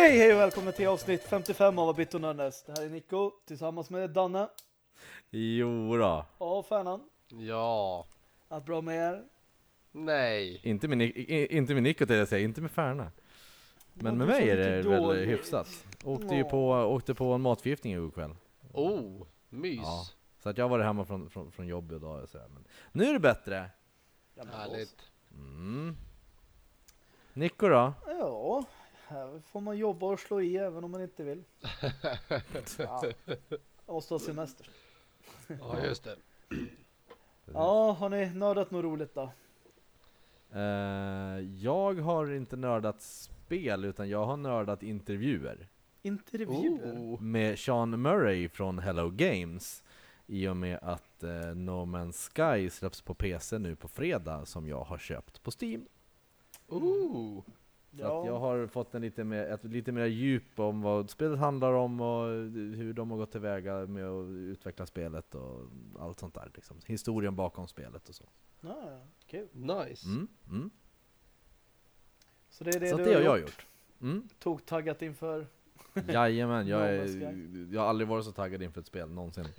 Okej, hej och välkommen till avsnitt 55 av Abit och Nörnes. Det här är Nico tillsammans med Danne Jo då. och Färnan. Ja. Allt bra med er? Nej. Inte med, Ni- i- inte med Nico till jag säga, inte med Färna. Men med mig är det väl hyfsat. Åkte ju på, åkte på en matförgiftning igår kväll. Oh, mys. Ja. Så att jag var hemma från, från, från jobbet idag och så här. Men nu är det bättre. Härligt. Mm. Nico då? Ja, här får man jobba och slå i även om man inte vill. Ja, måste ha semester. Ja, just det. Ja, har ni nördat något roligt då? Eh, jag har inte nördat spel utan jag har nördat intervjuer. Intervjuer? Oh. Med Sean Murray från Hello Games. I och med att eh, No Man's Sky släpps på PC nu på fredag som jag har köpt på Steam. Oh. Så att jag har fått en lite mer, ett lite mer djup om vad spelet handlar om och hur de har gått tillväga med att utveckla spelet och allt sånt där. Liksom. Historien bakom spelet och så. Ja, ja, kul. Nice. Mm, mm. Så det är det Så du det har jag gjort? gjort. Mm. Tog taggat inför? Jajamän, jag, är, jag har aldrig varit så taggad inför ett spel någonsin.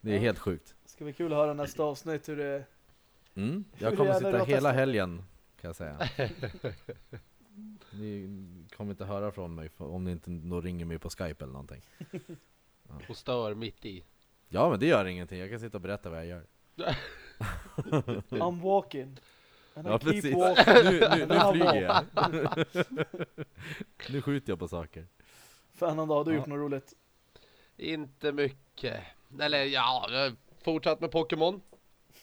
Det är helt sjukt. Ska bli kul att höra nästa avsnitt hur det Mm. Jag kommer det sitta hela helgen, kan jag säga. Ni kommer inte höra från mig om ni inte ringer mig på Skype eller någonting. Och stör mitt i. Ja men det gör ingenting, jag kan sitta och berätta vad jag gör. I'm walking. And I Ja keep precis, walking. nu, nu, nu flyger jag. nu skjuter jag på saker. Fan, då har du Ja. gjort något roligt? Inte mycket. Eller ja, jag har fortsatt med Pokémon.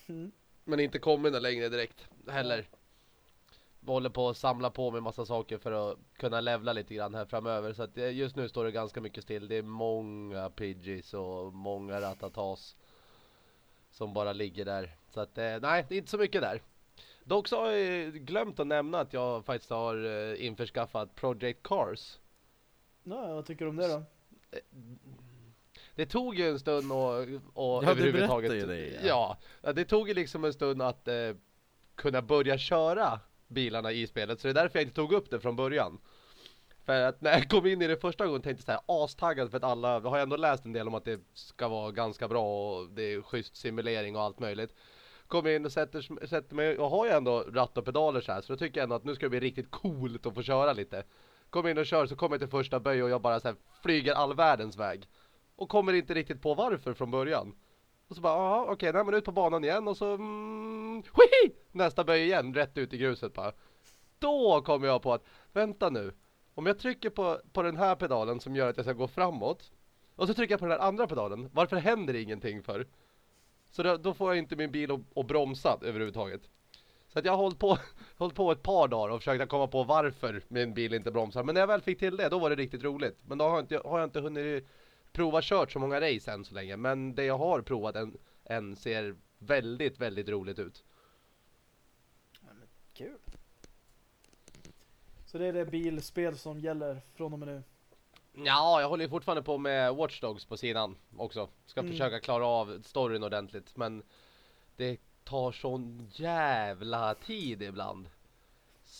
Mm. Men inte kommit längre direkt heller. Håller på att samla på mig massa saker för att kunna levla lite grann här framöver. Så att det- just nu står det ganska mycket still. Det är många Pidgeys och många Ratatas. Som bara ligger där. Så att eh, nej, det är inte så mycket där. Dock så har jag glömt att nämna att jag faktiskt har eh, införskaffat Project Cars. Ja, vad tycker du om det då? Det tog ju en stund och, och Ja, överhuvudtaget berättade ju det, ja. ja, det tog ju liksom en stund att eh, kunna börja köra bilarna i spelet. Så det är därför jag inte tog upp det från början. För att när jag kom in i det första gången tänkte jag så här astaggad för att alla Jag har jag ändå läst en del om att det ska vara ganska bra och det är schysst simulering och allt möjligt. Kommer in och sätter, sätter mig och har ju ändå ratt och pedaler så här Så då tycker jag ändå att nu ska det bli riktigt coolt att få köra lite. Kommer in och kör så kommer jag till första böj och jag bara så här flyger all världens väg. Och kommer inte riktigt på varför från början. Och så bara, ja okej, nej men ut på banan igen och så, mm, hui! Nästa böj igen, rätt ut i gruset bara. Då kommer jag på att, vänta nu. Om jag trycker på, på den här pedalen som gör att jag ska gå framåt. Och så trycker jag på den här andra pedalen. Varför händer ingenting för? Så då, då får jag inte min bil att, att bromsa överhuvudtaget. Så att jag har hållit på, hållit på ett par dagar och försökt att komma på varför min bil inte bromsar. Men när jag väl fick till det, då var det riktigt roligt. Men då har jag inte, har jag inte hunnit prova kört så många race än så länge. Men det jag har provat än, än ser väldigt, väldigt roligt ut. Kul. Så det är det bilspel som gäller från och med nu. Ja, jag håller ju fortfarande på med Watch Dogs på sidan också. Ska Mm. försöka klara av storyn ordentligt. Men det tar sån jävla tid ibland.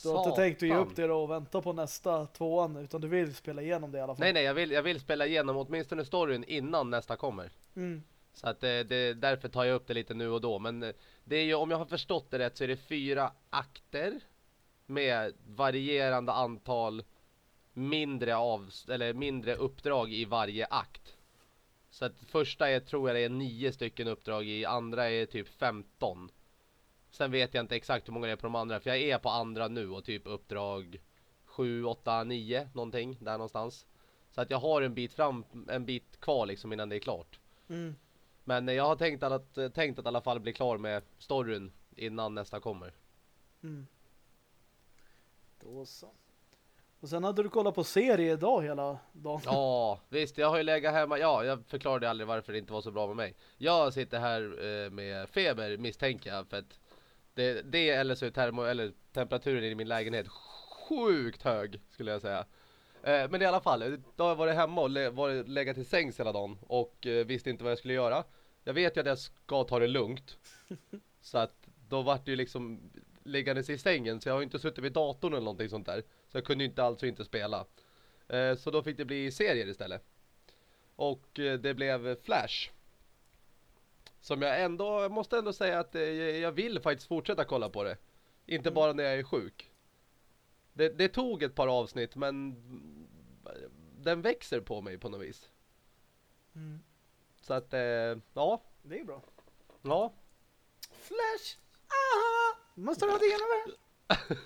Du har inte tänkt att ge upp det då och vänta på nästa tvåan utan du vill spela igenom det i alla fall. Nej, nej, jag vill, jag vill spela igenom åtminstone storyn innan nästa kommer. Mm. Så att det, det, därför tar jag upp det lite nu och då. Men eh, det är ju, om jag har förstått det rätt så är det fyra akter. Med varierande antal mindre av, eller mindre uppdrag i varje akt. Så att första är, tror jag det är nio stycken uppdrag i, andra är typ 15. Sen vet jag inte exakt hur många det är på de andra, för jag är på andra nu och typ uppdrag 7, 8, 9 någonting, där någonstans. Så att jag har en bit fram, en bit kvar liksom innan det är klart. Mm. Men eh, jag har tänkt att, tänkt att i alla fall bli klar med storyn innan nästa kommer. Mm. Då så. Och sen hade du kollat på serie idag hela dagen. Ja, visst, jag har ju legat hemma. Ja, jag förklarade aldrig varför det inte var så bra med mig. Jag sitter här eh, med feber misstänker jag för att det, det eller så är termo, eller temperaturen i min lägenhet sjukt hög skulle jag säga. Eh, men i alla fall, då har jag varit hemma och le, varit, legat till sängs hela dagen och eh, visste inte vad jag skulle göra. Jag vet ju att jag ska ta det lugnt. Så att då vart det ju liksom liggandes i sängen så jag har inte suttit vid datorn eller någonting sånt där. Så jag kunde ju inte alltså inte spela. Eh, så då fick det bli serier istället. Och eh, det blev Flash. Som jag ändå, jag måste ändå säga att eh, jag vill faktiskt fortsätta kolla på det. Inte Mm. bara när jag är sjuk. Det, det tog ett par avsnitt men den växer på mig på något vis. Mm. Så att, eh, ja, Det är bra. ja. Flash! Aha! Måste du ha det ena med?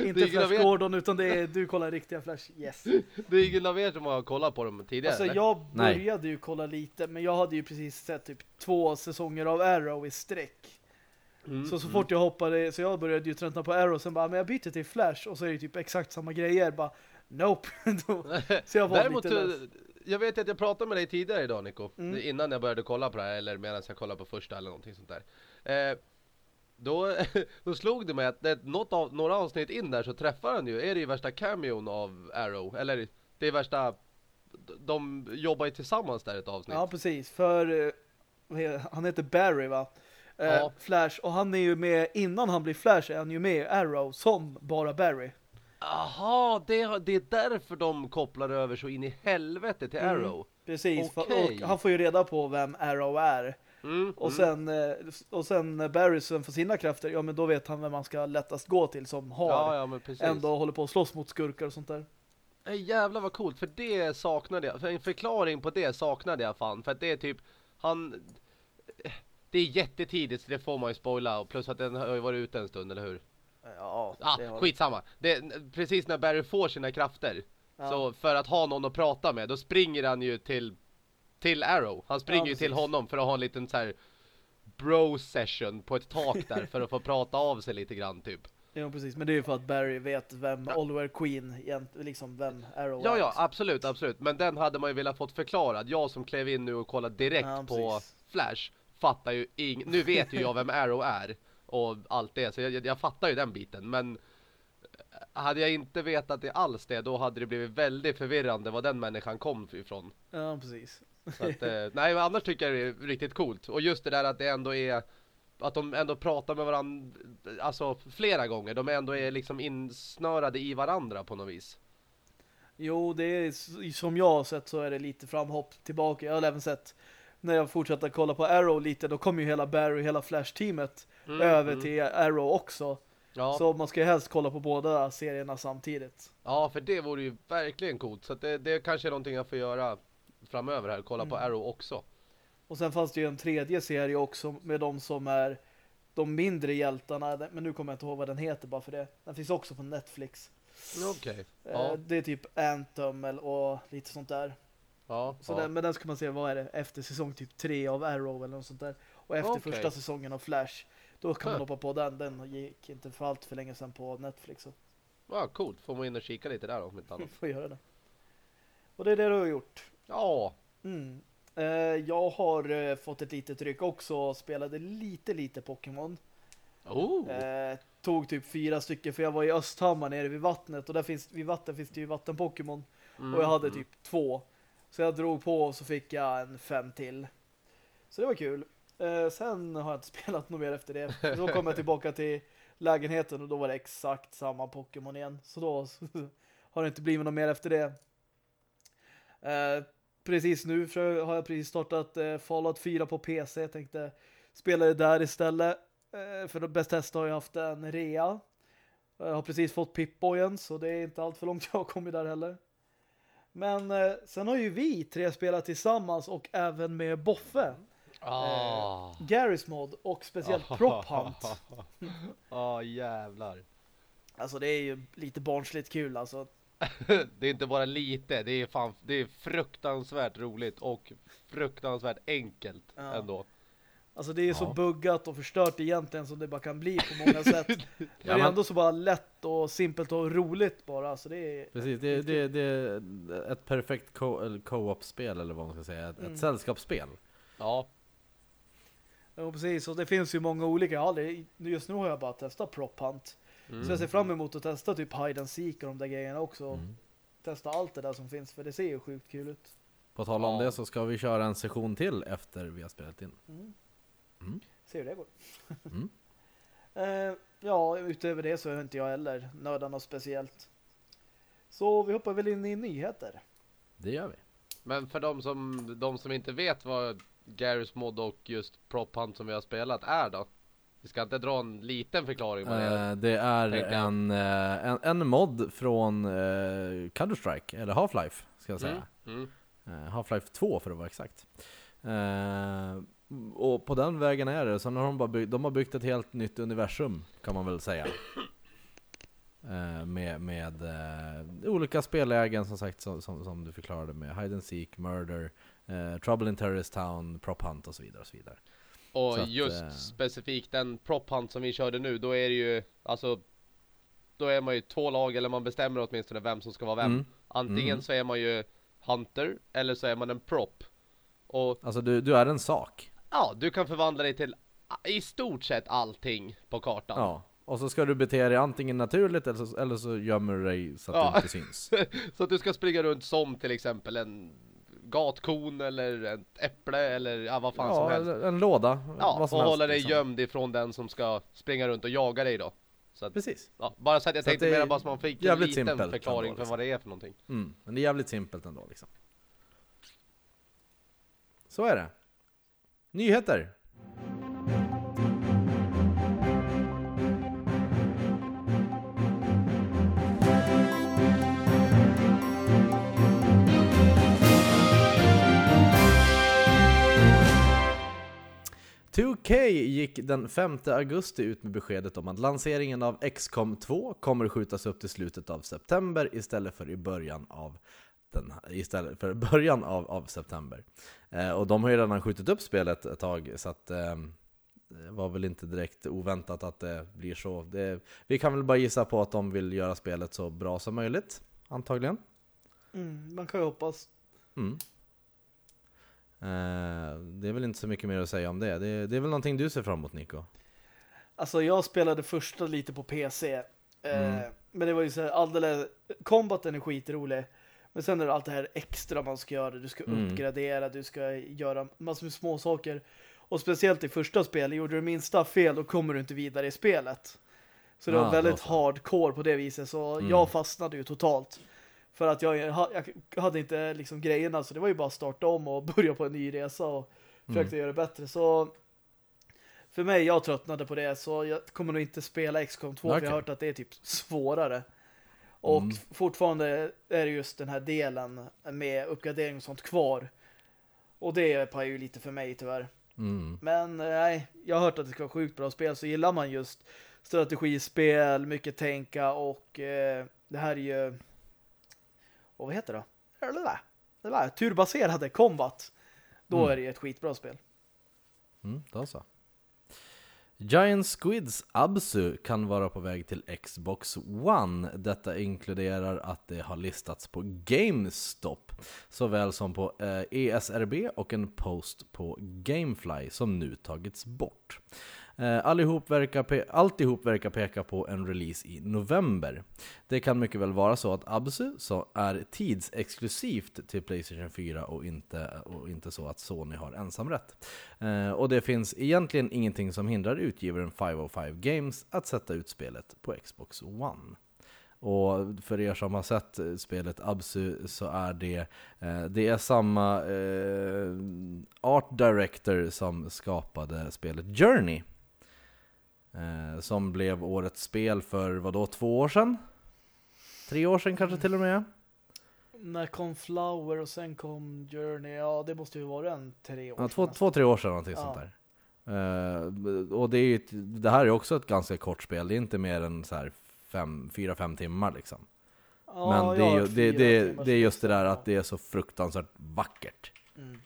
Inte Flash vet- Gordon utan det är du kollar riktiga Flash. Yes. Det är ingen av er som har kollat på dem tidigare Alltså eller? jag Nej. började ju kolla lite men jag hade ju precis sett typ två säsonger av Arrow i sträck. Mm, Så så mm. fort jag hoppade, så jag började ju tröttna på Arrow sen bara, men jag byter till Flash och så är det typ exakt samma grejer. Bara, nope. Så jag var Däremot, lite eh, less. jag vet att jag pratade med dig tidigare idag Nico. Mm. Innan jag började kolla på det här, eller medan jag kollade på första eller någonting sånt där. Eh, då, då slog det mig att det, något av, några avsnitt in där så träffar han ju, är det ju värsta cameon av Arrow. Eller det är värsta, de jobbar ju tillsammans där ett avsnitt. Ja, precis. För eh, han heter Barry va? Eh, Ja. Flash. Och han är ju med, innan han blir Flash är han ju med Arrow som bara Barry. Aha, det, det är därför de kopplar över så in i helvete till Mm. Arrow. Precis. Okej. Och han får ju reda på vem Arrow är. Mm, Och mm. sen, eh, och sen sen får sina krafter, ja men då vet han vem man ska lättast gå till som har Ja, ja ändå håller på att slåss mot skurkar och sånt där. Nej, jävlar vad coolt, för det saknade jag. För en förklaring på det saknade jag fan. För att det är typ, han... Det är jättetidigt så det får man ju spoila. Och plus att den har ju varit ute en stund, eller hur? Ja, Ah, det har- skitsamma. Det, precis när Barry får sina krafter. Ja. Så för att ha någon att prata med, då springer han ju till, till Arrow. Han springer Ja, ju till honom för att ha en liten så här bro session på ett tak där för att få prata av sig lite grann typ. Ja, precis. Men det är ju för att Barry vet vem Oliver Queen, liksom vem Arrow Ja, är. ja, absolut, absolut. Men den hade man ju velat fått förklarad. Jag som klev in nu och kollade direkt Ja, på. Flash fattar ju ing... Nu vet ju jag vem Arrow är och allt det, så jag, jag, jag fattar ju den biten. Men hade jag inte vetat det alls det, då hade det blivit väldigt förvirrande var den människan kom ifrån. Ja, precis. Så att, eh, nej, men annars tycker jag det är riktigt coolt. Och just det där att det ändå är att de ändå pratar med varandra alltså flera gånger. De ändå är liksom insnörade i varandra på något vis. Jo, det är som jag har sett så är det lite framhopp tillbaka. Jag har även sett när jag fortsätter kolla på Arrow lite, då kommer ju hela Barry, hela Flash-teamet Mm, över mm. till Arrow också. Ja. Så man ska helst kolla på båda serierna samtidigt. Ja, för det vore ju verkligen coolt. Så det, det kanske är någonting jag får göra framöver här. Kolla på Mm. Arrow också. Och sen fanns det ju en tredje serie också med de som är de mindre hjältarna. Men nu kommer jag inte ihåg vad den heter bara för det. Den finns också på Netflix. Okej. Eh, Ja. Det är typ Anthem och lite sånt där. Ja. Så ja. den, men den ska man se, vad är det? Efter säsong typ tre av Arrow eller något sånt där. Och efter Okej. första säsongen av Flash. Då kan man hoppa på den. Den gick inte för allt för länge sedan på Netflix. Så ja, coolt. Får man in och kika lite där om inte annat. får göra det. Och det är det du har gjort. Ja. Mm. Eh, jag har eh, fått ett litet ryck också och spelade lite lite Pokémon. Oh. Eh, tog typ fyra stycken för jag var i Östhammar nere vid vattnet och där finns, vid vatten finns det ju vatten-Pokémon. Mm, Och jag hade mm. typ två. Så jag drog på och så fick jag en fem till. Så det var kul. Eh, sen har jag inte spelat något mer efter det. Då kom jag tillbaka till lägenheten och då var det exakt samma Pokémon igen. Så då har det inte blivit något mer efter det. Eh, precis nu för- har jag precis startat eh, Fallout 4 på PC. Jag tänkte spela det där istället. Eh, för bäst testa har jag haft en rea. Jag har precis fått Pip-Boyen så det är inte allt för långt jag har kommit där heller. Men eh, sen har ju vi tre spelat tillsammans och även med Boffe. Ah. Garry's Mod och speciellt Prop Hunt. Ja, jävlar. Alltså det är ju lite barnsligt kul alltså. det är inte bara lite, det är fan, det är fruktansvärt roligt och fruktansvärt enkelt Ja. ändå. Alltså det är så Ja. buggat och förstört egentligen som det bara kan bli på många sätt. Men det är ändå så bara lätt och simpelt och roligt bara. Så det är... Precis, det, det, det är ett perfekt co- eller co-op-spel eller vad man ska säga. Ett, Mm. ett sällskapsspel. Ja, Ja, precis. Och det finns ju många olika. Jag har aldrig, just nu har jag bara testat Prop Hunt. Mm. Så jag ser fram emot att testa typ Hide and Seek och de där grejerna också. Mm. Testa allt det där som finns. För det ser ju sjukt kul ut. På tal om Ja. det så ska vi köra en session till efter vi har spelat in. Mm. Mm. Se hur det går. Mm. Eh, ja, utöver det så har inte jag heller nördat något speciellt. Så vi hoppar väl in i nyheter. Det gör vi. Men för de som, de som inte vet vad Garys mod och just Prop Hunt som vi har spelat är då? Vi ska inte dra en liten förklaring på det. Eh, det är en, eh, en, en mod från eh, Counter-Strike, eller Half-Life ska jag säga. Mm. Mm. Half-Life 2 för att vara exakt. Och på den vägen är det. Sen har de bara byggt, de har byggt ett helt nytt universum kan man väl säga. Med med olika spellägen som sagt som, som, som du förklarade med Hide and Seek, Murder, Trouble in Terrorist Town, Prop Hunt och så vidare. Och så vidare. Och att, just eh, specifikt den Prop Hunt som vi körde nu, då är det ju alltså Då är man ju två lag eller man bestämmer åtminstone vem som ska vara vem. Mm. Antingen Mm. så är man ju Hunter eller så är man en Prop. Och Alltså du, du är en sak. ja, du kan förvandla dig till i stort sett allting på kartan. Ja. Och så ska du bete dig antingen naturligt eller så, eller så gömmer du dig så att Ja. du inte syns. Så att du ska springa runt som till exempel en gatkon eller ett äpple eller ja, vad fan som Ja, helst. eller en låda. Ja, och som helst, hålla dig liksom. gömd ifrån den som ska springa runt och jaga dig då. Att, Precis. ja, bara så att jag Så att tänkte är mera bara så man fick en liten förklaring ändå, för liksom. vad det är för någonting. Mm. Men det är jävligt simpelt ändå liksom. Så är det. Nyheter. K gick den 5 augusti ut med beskedet om att lanseringen av XCOM 2 kommer skjutas upp till slutet av september istället för i början av den, istället för början av, av september. Eh, och de har ju redan skjutit upp spelet ett tag, så att eh, det var väl inte direkt oväntat att det blir så. Det, vi kan väl bara gissa på att de vill göra spelet så bra som möjligt, antagligen. Mm, man kan ju hoppas. Mm. Eh, det är väl inte så mycket mer att säga om det. det. Det är väl någonting du ser fram emot Nico? Alltså jag spelade första lite på PC. Eh, Mm. Men det var ju så här alldeles... Combaten är skitrolig. Men sen är det allt det här extra man ska göra. Du ska Mm. uppgradera, du ska göra massor med små saker. Och speciellt i första spelet, gjorde du minsta fel då kommer du inte vidare i spelet. Så det Ah, var väldigt hardcore på det viset. Så Mm. jag fastnade ju totalt. För att jag, jag hade inte liksom grejerna. Så det var ju bara att starta om och börja på en ny resa. Och försökte göra det bättre. Så för mig, jag tröttnade på det. Så jag kommer nog inte spela XCOM 2. För Okej. jag har hört att det är typ svårare. Och Mm. fortfarande är det just den här delen med uppgradering och sånt kvar. Och det är ju lite för mig tyvärr. Mm. Men nej, jag har hört att det ska vara sjukt bra spel. Så gillar man just strategispel, mycket tänka och eh, det här är ju och vad heter det? Det där, det där, turbaserade combat. Då Mm. är det ju ett skitbra spel. Mm, då så. Giant Squids Absu kan vara på väg till Xbox One. Detta inkluderar att det har listats på GameStop, såväl som på eh, ESRB och en post på Gamefly som nu tagits bort. Eh, allihop verkar pe- alltihop verkar peka på en release i november. Det kan mycket väl vara så att Absu så är tidsexklusivt till Playstation 4 och inte, och inte så att Sony har ensamrätt. Eh, och det finns egentligen ingenting som hindrar utgivaren 505 Games att sätta ut spelet på Xbox One. Och för er som har sett eh, spelet Absu så är det, eh, det är samma eh, art director som skapade spelet Journey. Eh, som blev årets spel för vad då två år sedan? Tre år sedan kanske till och med? När kom Flower och sen kom Journey. Ja, det måste ju vara en tre år Ja, två, två, tre år sedan någonting Ja. sånt där. Eh, och det, är ett, det här är också ett ganska kort spel, det är inte mer än så här fem, fyra, fem timmar liksom. Ja, Men det är, ju, det, det, det är just det där att det är så fruktansvärt vackert. Mm.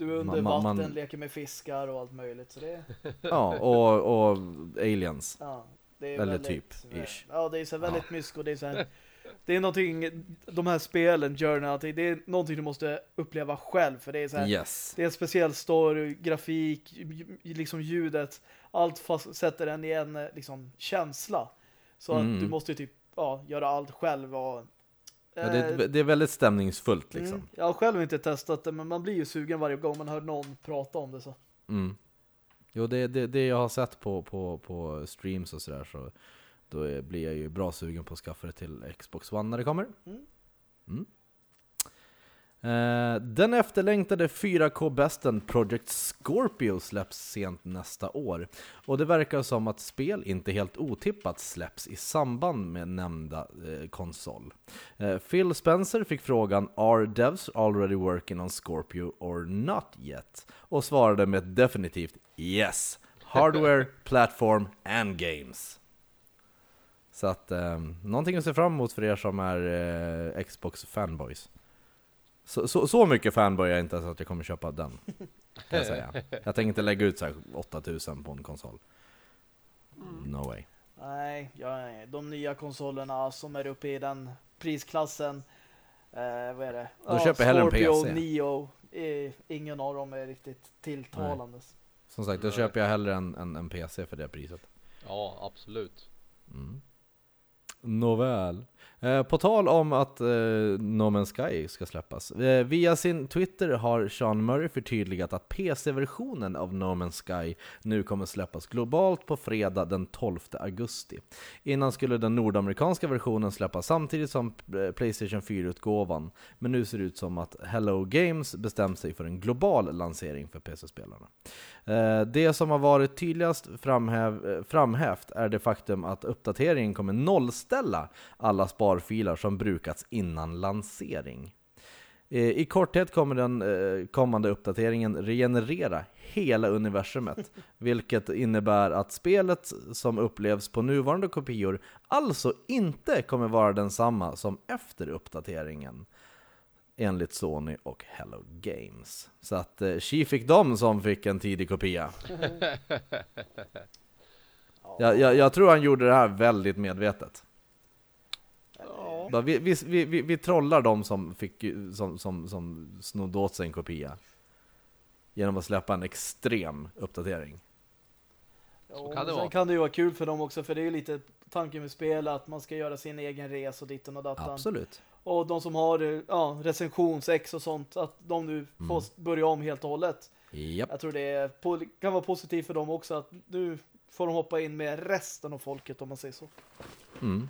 Du är under Man- vatten, man- leker med fiskar och allt möjligt. Så det, Ja, och, och aliens. ja, det är Eller väldigt, typ, ish. Ja, det är så väldigt mysko. och Det är så här, det är någonting, de här spelen, Journey, allting, det är någonting du måste uppleva själv. För det är så här, Yes. det är en speciell story, grafik, liksom ljudet. Allt fast sätter en i en eh, liksom, känsla. Så Mm. att du måste typ ja, göra allt själv. Och, Ja, det, är- det är väldigt stämningsfullt liksom. mm, jag har själv inte testat det, men man blir ju sugen varje gång man hör någon prata om det. så. Mm. Jo, det, det, det jag har sett på, på, på streams och sådär så då är, blir jag ju bra sugen på att skaffa det till Xbox One när det kommer. Mm. Eh, den efterlängtade 4K-besten Project Scorpio släpps sent nästa år. Och det verkar som att spel inte helt otippat släpps i samband med nämnda eh, konsol. Eh, Phil Spencer fick frågan “Are devs already working on Scorpio or not yet?” och svarade med ett definitivt “Yes! Hardware, platform and games”. Så att, eh, någonting att se fram emot för er som är eh, Xbox fanboys. Så, så, så mycket fanboy är jag inte så att jag kommer köpa den. Kan jag säga. Jag tänker inte lägga ut så här 8000 på en konsol. No way. Nej, ja, de nya konsolerna som är uppe i den prisklassen. Eh, vad är det? Då köper jag hellre en PC. Neo. Eh, ingen av dem är riktigt tilltalandes. Som sagt, då Nej. köper jag hellre en, en, en PC för det priset. Ja, absolut. Mm. Nåväl. Eh, på tal om att eh, No Man's Sky ska släppas. Eh, via sin Twitter har Sean Murray förtydligat att PC-versionen av No Man's Sky nu kommer släppas globalt på fredag den 12 augusti. Innan skulle den nordamerikanska versionen släppas samtidigt som eh, Playstation 4-utgåvan. Men nu ser det ut som att Hello Games bestämt sig för en global lansering för PC-spelarna. Eh, Det som har varit tydligast framhäv, eh, framhävt är det faktum att uppdateringen kommer nollställa alla sparfiler som brukats innan lansering. Eh, I korthet kommer den kommande uppdateringen regenerera hela universumet, vilket innebär att spelet som upplevs på nuvarande kopior alltså inte kommer vara densamma som efter uppdateringen enligt Sony och Hello Games. Så att eh, fick de som fick en tidig kopia. Jag, jag, jag tror han gjorde det här väldigt medvetet. Ja. Vi, vi, vi, vi, vi trollar de som, fick, som, som, som snodde åt sig en kopia. Genom att släppa en extrem uppdatering. Jo, kan det sen vara. kan det ju vara kul för dem också för det är ju lite tanken med spel att man ska göra sin egen resa och ditten och datan. Absolut. Och de som har eh, ja, recensionsex och sånt att de nu får Mm. börja om helt och hållet. Japp. Jag tror det är, kan vara positivt för dem också att nu får de hoppa in med resten av folket om man säger så. Mm.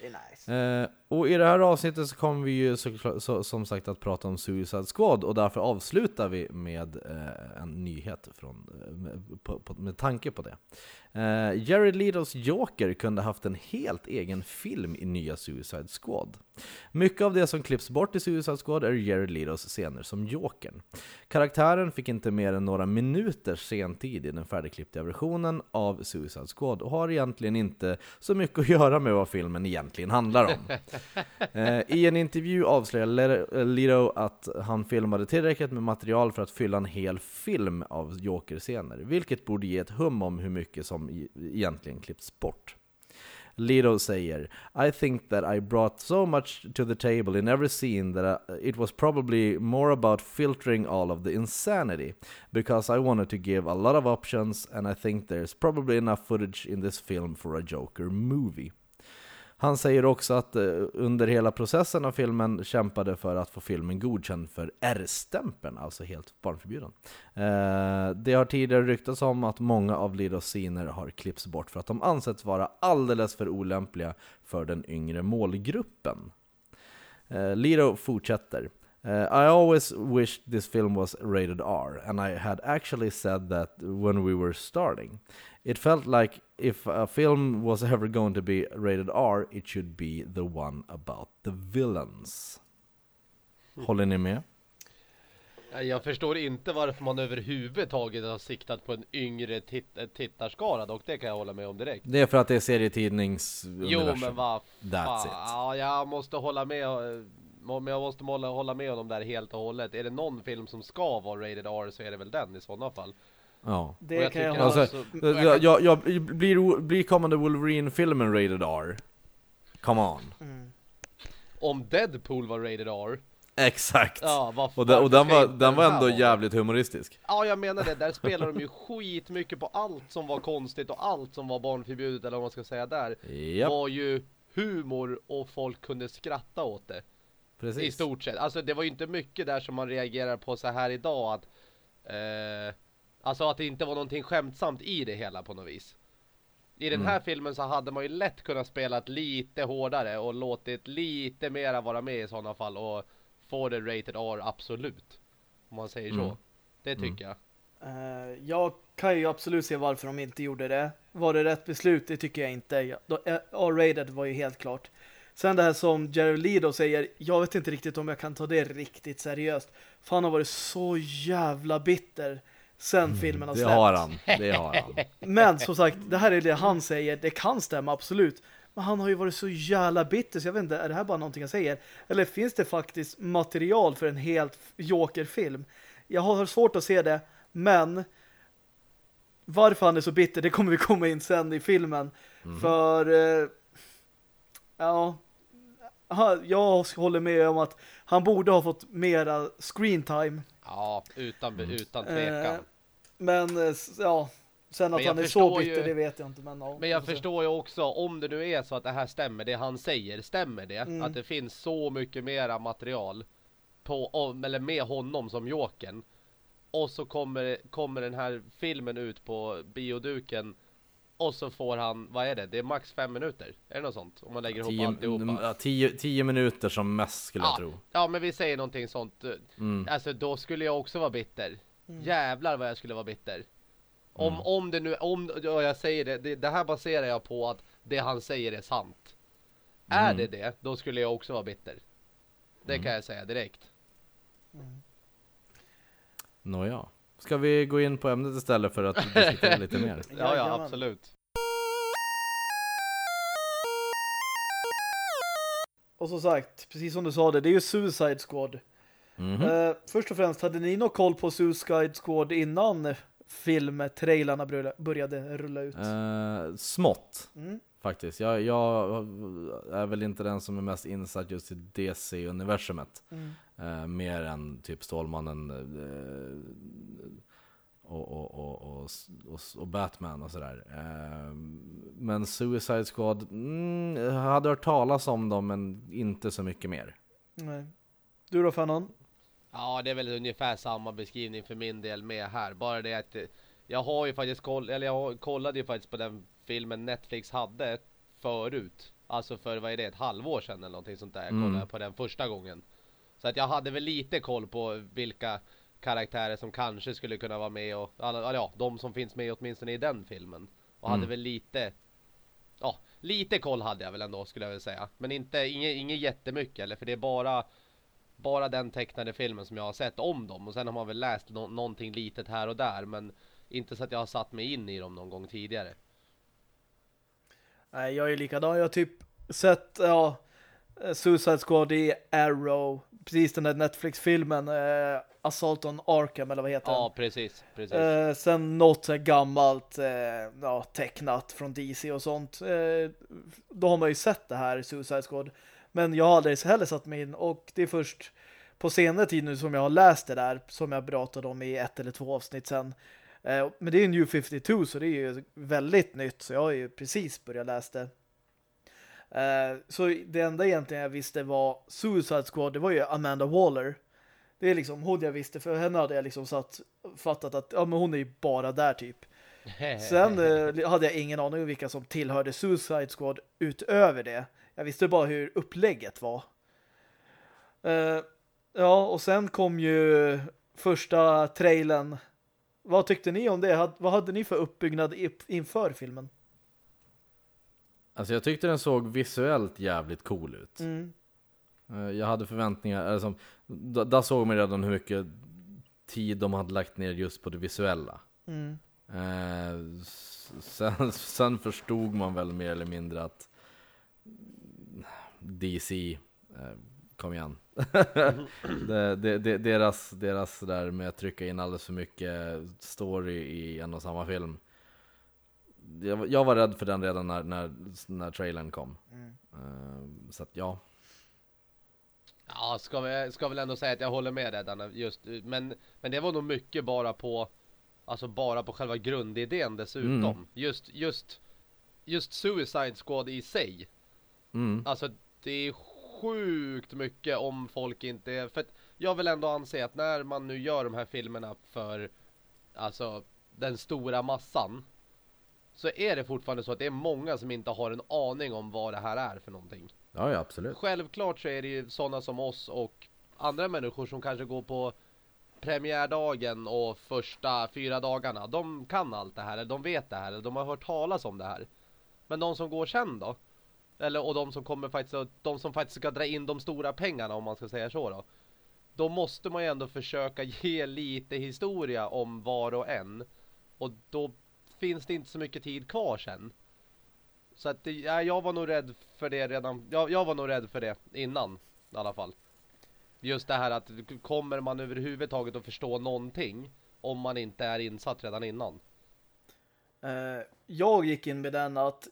Det är nice. Eh, och i det här avsnittet så kommer vi ju så, så, som sagt att prata om Suicide Squad och därför avslutar vi med eh, en nyhet från, eh, med, på, på, med tanke på det. Eh, Jared Letos Joker kunde haft en helt egen film i nya Suicide Squad. Mycket av det som klipps bort i Suicide Squad är Jared Letos scener som Jokern. Karaktären fick inte mer än några minuters sentid i den färdigklippta versionen av Suicide Squad och har egentligen inte så mycket att göra med vad filmen egentligen handlar om. Eh, I en intervju avslöjar eh, Lido Leto att han filmade tillräckligt med material för att fylla en hel film av Joker-scener, vilket borde ge ett hum om hur mycket som egentligen klippts bort. Leto säger I think that I brought so much to the table in every scene that I, it was probably more about filtering all of the insanity because I wanted to give a lot of options and I think there's probably enough footage in this film for a Joker movie. Han säger också att eh, under hela processen av filmen kämpade för att få filmen godkänd för R-stämpeln, alltså helt barnförbjuden. Eh, det har tidigare ryktats om att många av Lidos scener har klippts bort för att de ansetts vara alldeles för olämpliga för den yngre målgruppen. Eh, Lido fortsätter. Uh, I always wished this film was rated R, and I had actually said that when we were starting. It felt like if a film was ever going to be rated R, it should be the one about the villains. Håller ni med? Ja, Jag förstår inte varför man överhuvudtaget har siktat på en yngre tit tittarskara dock, det kan jag hålla med om direkt. Det är för att det är Jo serietidningsuniversum. men vad That's it. ja jag måste hålla med eh, men jag måste hålla, hålla med honom där helt och hållet. Är det någon film som ska vara rated R så är det väl den i sådana fall. Ja. Det jag kan jag. Alltså, alltså- Jag, jag, jag, blir, blir kommande Wolverine-filmen rated R? Come on. Mm. Om Deadpool var rated R, Exakt. ja vad Och, den, och den, var, den var ändå jävligt humoristisk. Ja jag menar det, där spelar de ju skit mycket på allt som var konstigt och allt som var barnförbjudet eller vad man ska säga där. Japp, Var ju humor och folk kunde skratta åt det. I precis. stort sett. Alltså det var ju inte mycket där som man reagerar på så här idag att eh, Alltså att det inte var någonting skämtsamt i det hela på något vis. I den här filmen så hade man ju lätt kunnat spela lite hårdare och låtit lite mera vara med i sådana fall och få det rated R absolut. Om man säger så. Mm. Det tycker jag. Eh, jag kan ju absolut se varför de inte gjorde det. Var det rätt beslut? Det tycker jag inte. Eh, R-rated var ju helt klart. Sen det här som Jerry Lee då säger, jag vet inte riktigt om jag kan ta det riktigt seriöst. För han har varit så jävla bitter sen filmen har Det släppts. har han, det har han. Men som sagt, det här är det han säger. Det kan stämma, absolut. Men han har ju varit så jävla bitter så jag vet inte, är det här bara någonting jag säger? Eller finns det faktiskt material för en helt Joker-film? Jag har svårt att se det, men varför han är så bitter, det kommer vi komma in sen i filmen. För eh, ja jag håller med om att han borde ha fått mera screen time. Ja, utan, utan Eh, tvekan. men eh, ja, sen att han är så bitter, ju- det vet jag inte. Men, ja, Men jag alltså. förstår ju också, om det nu är så att det här stämmer, det han säger, stämmer det? Mm. Att det finns så mycket mera material på, eller med honom som Jokern. Och så kommer, kommer den här filmen ut på bioduken och så får han, vad är det? Det är max fem minuter. Är det något sånt? Om man lägger ihop Tio, alltihopa. ja, tio, tio minuter som mest skulle jag Ja, tro. ja, men vi säger någonting sånt. Mm. Alltså då skulle jag också vara bitter. Mm. Jävlar vad jag skulle vara bitter. Om, Mm. om det nu, om, ja, jag säger det, det, det här baserar jag på att det han säger är sant. Är Mm. det det, då skulle jag också vara bitter. Det Mm. kan jag säga direkt. Nåja. Ska vi gå in på ämnet istället för att diskutera lite mer? Ja, ja, absolut. Och som sagt, precis som du sa det, det är ju Suicide Squad. Mhm. Eh, först och främst, hade ni någon koll på Suicide Squad innan filmtrailarna började- började rulla ut? Eh, smått Mm. Faktiskt. Jag, jag är väl inte den som är mest insatt just i DC-universumet. Mm. Eh, mer än typ Stålmannen eh, och, och, och, och, och, och Batman och sådär. Eh, men Suicide Squad, mm, jag hade hört talas om dem men inte så mycket mer. Nej. Du då, Fanon? Ja, det är väl ungefär samma beskrivning för min del med här. Bara det att eh, jag har ju faktiskt koll, eller jag kollade ju faktiskt på den filmen Netflix hade förut. Alltså för, vad är det, ett halvår sedan eller någonting sånt där. Jag Mm. kollade på den första gången. Så att jag hade väl lite koll på vilka karaktärer som kanske skulle kunna vara med och, eller ja, de som finns med åtminstone i den filmen. Och hade Mm. väl lite, ja, lite koll hade jag väl ändå skulle jag väl säga. Men inte, inget, inget jättemycket eller för det är bara bara den tecknade filmen som jag har sett om dem och sen har man väl läst nå- någonting litet här och där men inte så att jag har satt mig in i dem någon gång tidigare. Nej, jag är likadan. Jag har typ sett ja, Suicide Squad i Arrow. Precis den där Netflix-filmen. Eh, Assault on Arkham, eller vad heter Ja, precis, precis. den? Eh, sen något gammalt eh, ja, tecknat från DC och sånt. Eh, då har man ju sett det här, Suicide Squad. Men jag har aldrig heller satt mig in. Och det är först på senare tid nu som jag har läst det där. Som jag pratade om i ett eller två avsnitt sen. Eh, Men det är ju New 52 så det är ju väldigt nytt så jag har ju precis börjat läsa det. Eh, Så det enda egentligen jag visste var Suicide Squad, det var ju Amanda Waller. Det är liksom hon jag visste, för henne hade jag liksom satt, fattat att ja, men hon är ju bara där typ. Sen eh, hade jag ingen aning om vilka som tillhörde Suicide Squad utöver det. Jag visste bara hur upplägget var. Ja, och sen kom ju första trailern. Vad tyckte ni om det? Vad hade ni för uppbyggnad inför filmen? Alltså jag tyckte den såg visuellt jävligt cool ut. Mm. Eh, Jag hade förväntningar, alltså, där såg man redan hur mycket tid de hade lagt ner just på det visuella. Mm. Eh, sen, sen förstod man väl mer eller mindre att DC, eh, kom igen. det, det, det, deras, deras där med att trycka in alldeles för mycket story i en och samma film. Jag, var- jag var rädd för den redan när, när, när trailern kom. Eh, så att ja. Ja, ska, vi, ska väl ändå säga att jag håller med dig Danne, just, men, men det var nog mycket bara på Alltså bara på själva grundidén dessutom Mm. Just, just Just Suicide Squad i sig Mm. Alltså det är sjukt mycket om folk inte för jag vill ändå anse att när man nu gör de här filmerna för Alltså den stora massan så är det fortfarande så att det är många som inte har en aning om vad det här är för någonting. Ja, ja, absolut. Självklart så är det ju sådana som oss och andra människor som kanske går på premiärdagen och första fyra dagarna. De kan allt det här, eller de vet det här, eller de har hört talas om det här. Men de som går sen då? Eller och de som kommer faktiskt, de som faktiskt ska dra in de stora pengarna om man ska säga så då. Då måste man ju ändå försöka ge lite historia om var och en. Och då finns det inte så mycket tid kvar sen. Så att ja, jag var nog rädd för det redan. Jag, jag var nog rädd för det innan i alla fall. Just det här att kommer man överhuvudtaget att förstå någonting om man inte är insatt redan innan. Eh, jag gick in med den att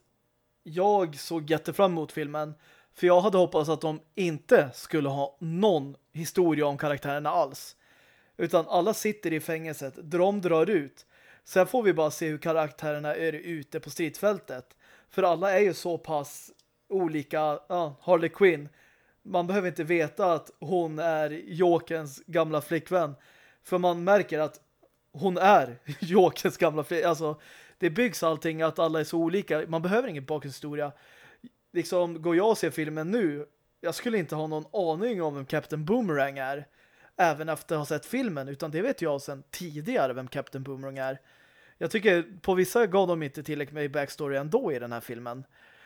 jag såg jättefram emot filmen för jag hade hoppats att de inte skulle ha någon historia om karaktärerna alls. Utan alla sitter i fängelset, de drar ut. Sen får vi bara se hur karaktärerna är ute på stridsfältet. För alla är ju så pass olika. Ja, Harley Quinn. Man behöver inte veta att hon är Jokens gamla flickvän. För man märker att hon är Jokens gamla flickvän. Alltså, det byggs allting att alla är så olika. Man behöver ingen bakgrundshistoria. Liksom, går jag och ser filmen nu, jag skulle inte ha någon aning om vem Captain Boomerang är. Även efter att ha sett filmen, utan det vet jag sedan tidigare vem Captain Boomerang är. Jag tycker på vissa gav de inte tillräckligt med backstory ändå i den här filmen.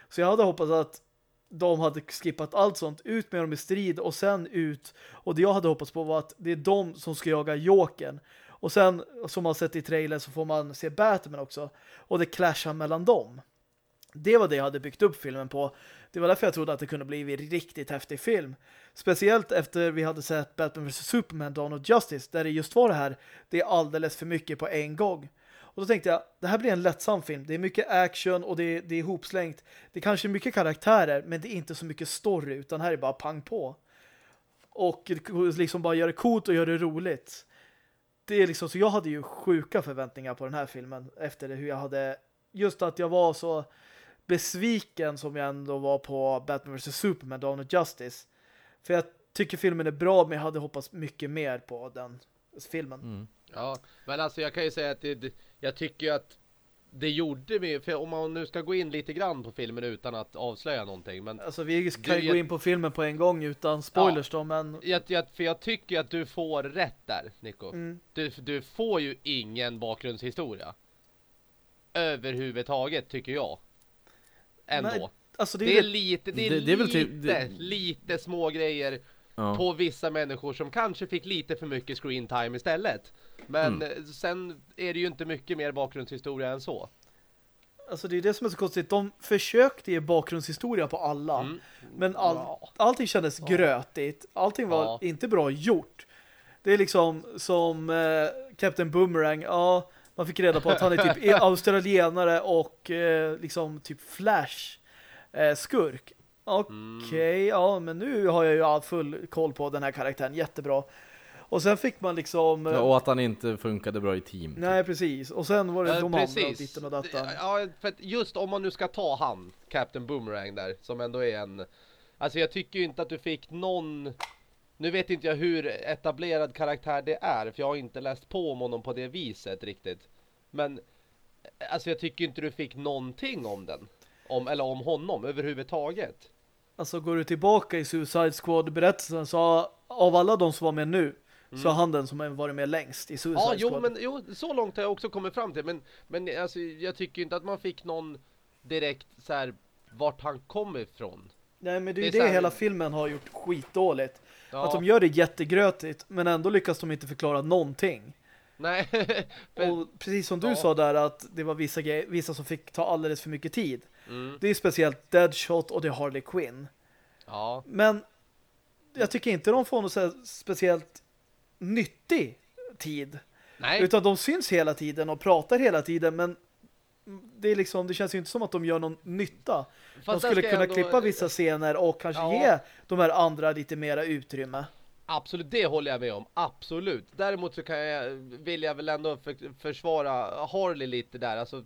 Så jag hade hoppats att de hade skippat allt sånt, ut med dem i strid och sen ut. Och det jag hade hoppats på var att det är de som ska jaga Jokern. Och sen, som man sett i trailern, så får man se Batman också. Och det clashar mellan dem. Det var det jag hade byggt upp filmen på. Det var därför jag trodde att det kunde bli en riktigt häftig film. Speciellt efter vi hade sett Batman vs. Superman Dawn of Justice, där det just var det här. Det är alldeles för mycket på en gång. Och då tänkte jag, det här blir en lättsam film. Det är mycket action och det är, det är ihopslängt. Det är kanske mycket karaktärer, men det är inte så mycket story, utan här är bara pang på. Och liksom bara gör det coolt och gör det roligt. Det är liksom, så jag hade ju sjuka förväntningar på den här filmen efter det, hur jag hade, just att jag var så besviken som jag ändå var på Batman vs. Superman Dawn of Justice. För jag tycker filmen är bra, men jag hade hoppats mycket mer på den filmen. Mm. Ja, men alltså jag kan ju säga att det, jag tycker att det gjorde vi, för om man nu ska gå in lite grann på filmen utan att avslöja någonting. Men alltså vi kan ju gå in på filmen på en gång utan spoilers ja, då, men... Jag, jag, för jag tycker att du får rätt där, Nico. Mm. Du, du får ju ingen bakgrundshistoria. Överhuvudtaget, tycker jag. Ändå. Nej, alltså det, är det är lite, det är, det, det är lite, typ, lite små grejer ja. på vissa människor som kanske fick lite för mycket screen time istället. Men mm. sen är det ju inte mycket mer bakgrundshistoria än så. Alltså det är det som är så konstigt. De försökte ge bakgrundshistoria på alla. Mm. Men all, ja. allting kändes ja. grötigt. Allting var ja. inte bra gjort. Det är liksom som eh, Captain Boomerang. Ja, man fick reda på att han är typ australienare och eh, liksom typ Flash eh, skurk. Okej, okay, mm. ja men nu har jag ju full koll på den här karaktären. Jättebra. Och sen fick man liksom... Ja, och att han inte funkade bra i team. Typ. Nej, precis. Och sen var det ja, de precis. andra ditten och datan. Ja, för just om man nu ska ta han, Captain Boomerang där, som ändå är en... Alltså jag tycker ju inte att du fick någon... Nu vet inte jag hur etablerad karaktär det är, för jag har inte läst på om honom på det viset riktigt. Men alltså jag tycker inte du fick någonting om den. Om, eller om honom överhuvudtaget. Alltså går du tillbaka i Suicide Squad-berättelsen så av alla de som var med nu Mm. Så han den som har varit med längst i Suicide ja, jo, men jo, så långt har jag också kommit fram till. Men, men alltså, jag tycker inte att man fick någon direkt så här vart han kommer ifrån. Nej, men det är ju det, det hela filmen har gjort skitdåligt. Ja. Att de gör det jättegrötigt, men ändå lyckas de inte förklara någonting. Nej. men, och precis som du ja. sa där att det var vissa, vissa som fick ta alldeles för mycket tid. Mm. Det är speciellt Deadshot och det är Harley Quinn. Ja. Men jag tycker inte de får något speciellt nyttig tid. Nej. Utan de syns hela tiden och pratar hela tiden men det är liksom, det känns ju inte som att de gör någon nytta. Fast de skulle kunna ändå... klippa vissa scener och kanske ja. ge de här andra lite mera utrymme. Absolut, det håller jag med om. Absolut. Däremot så kan jag, vill jag väl ändå för, försvara Harley lite där. Alltså,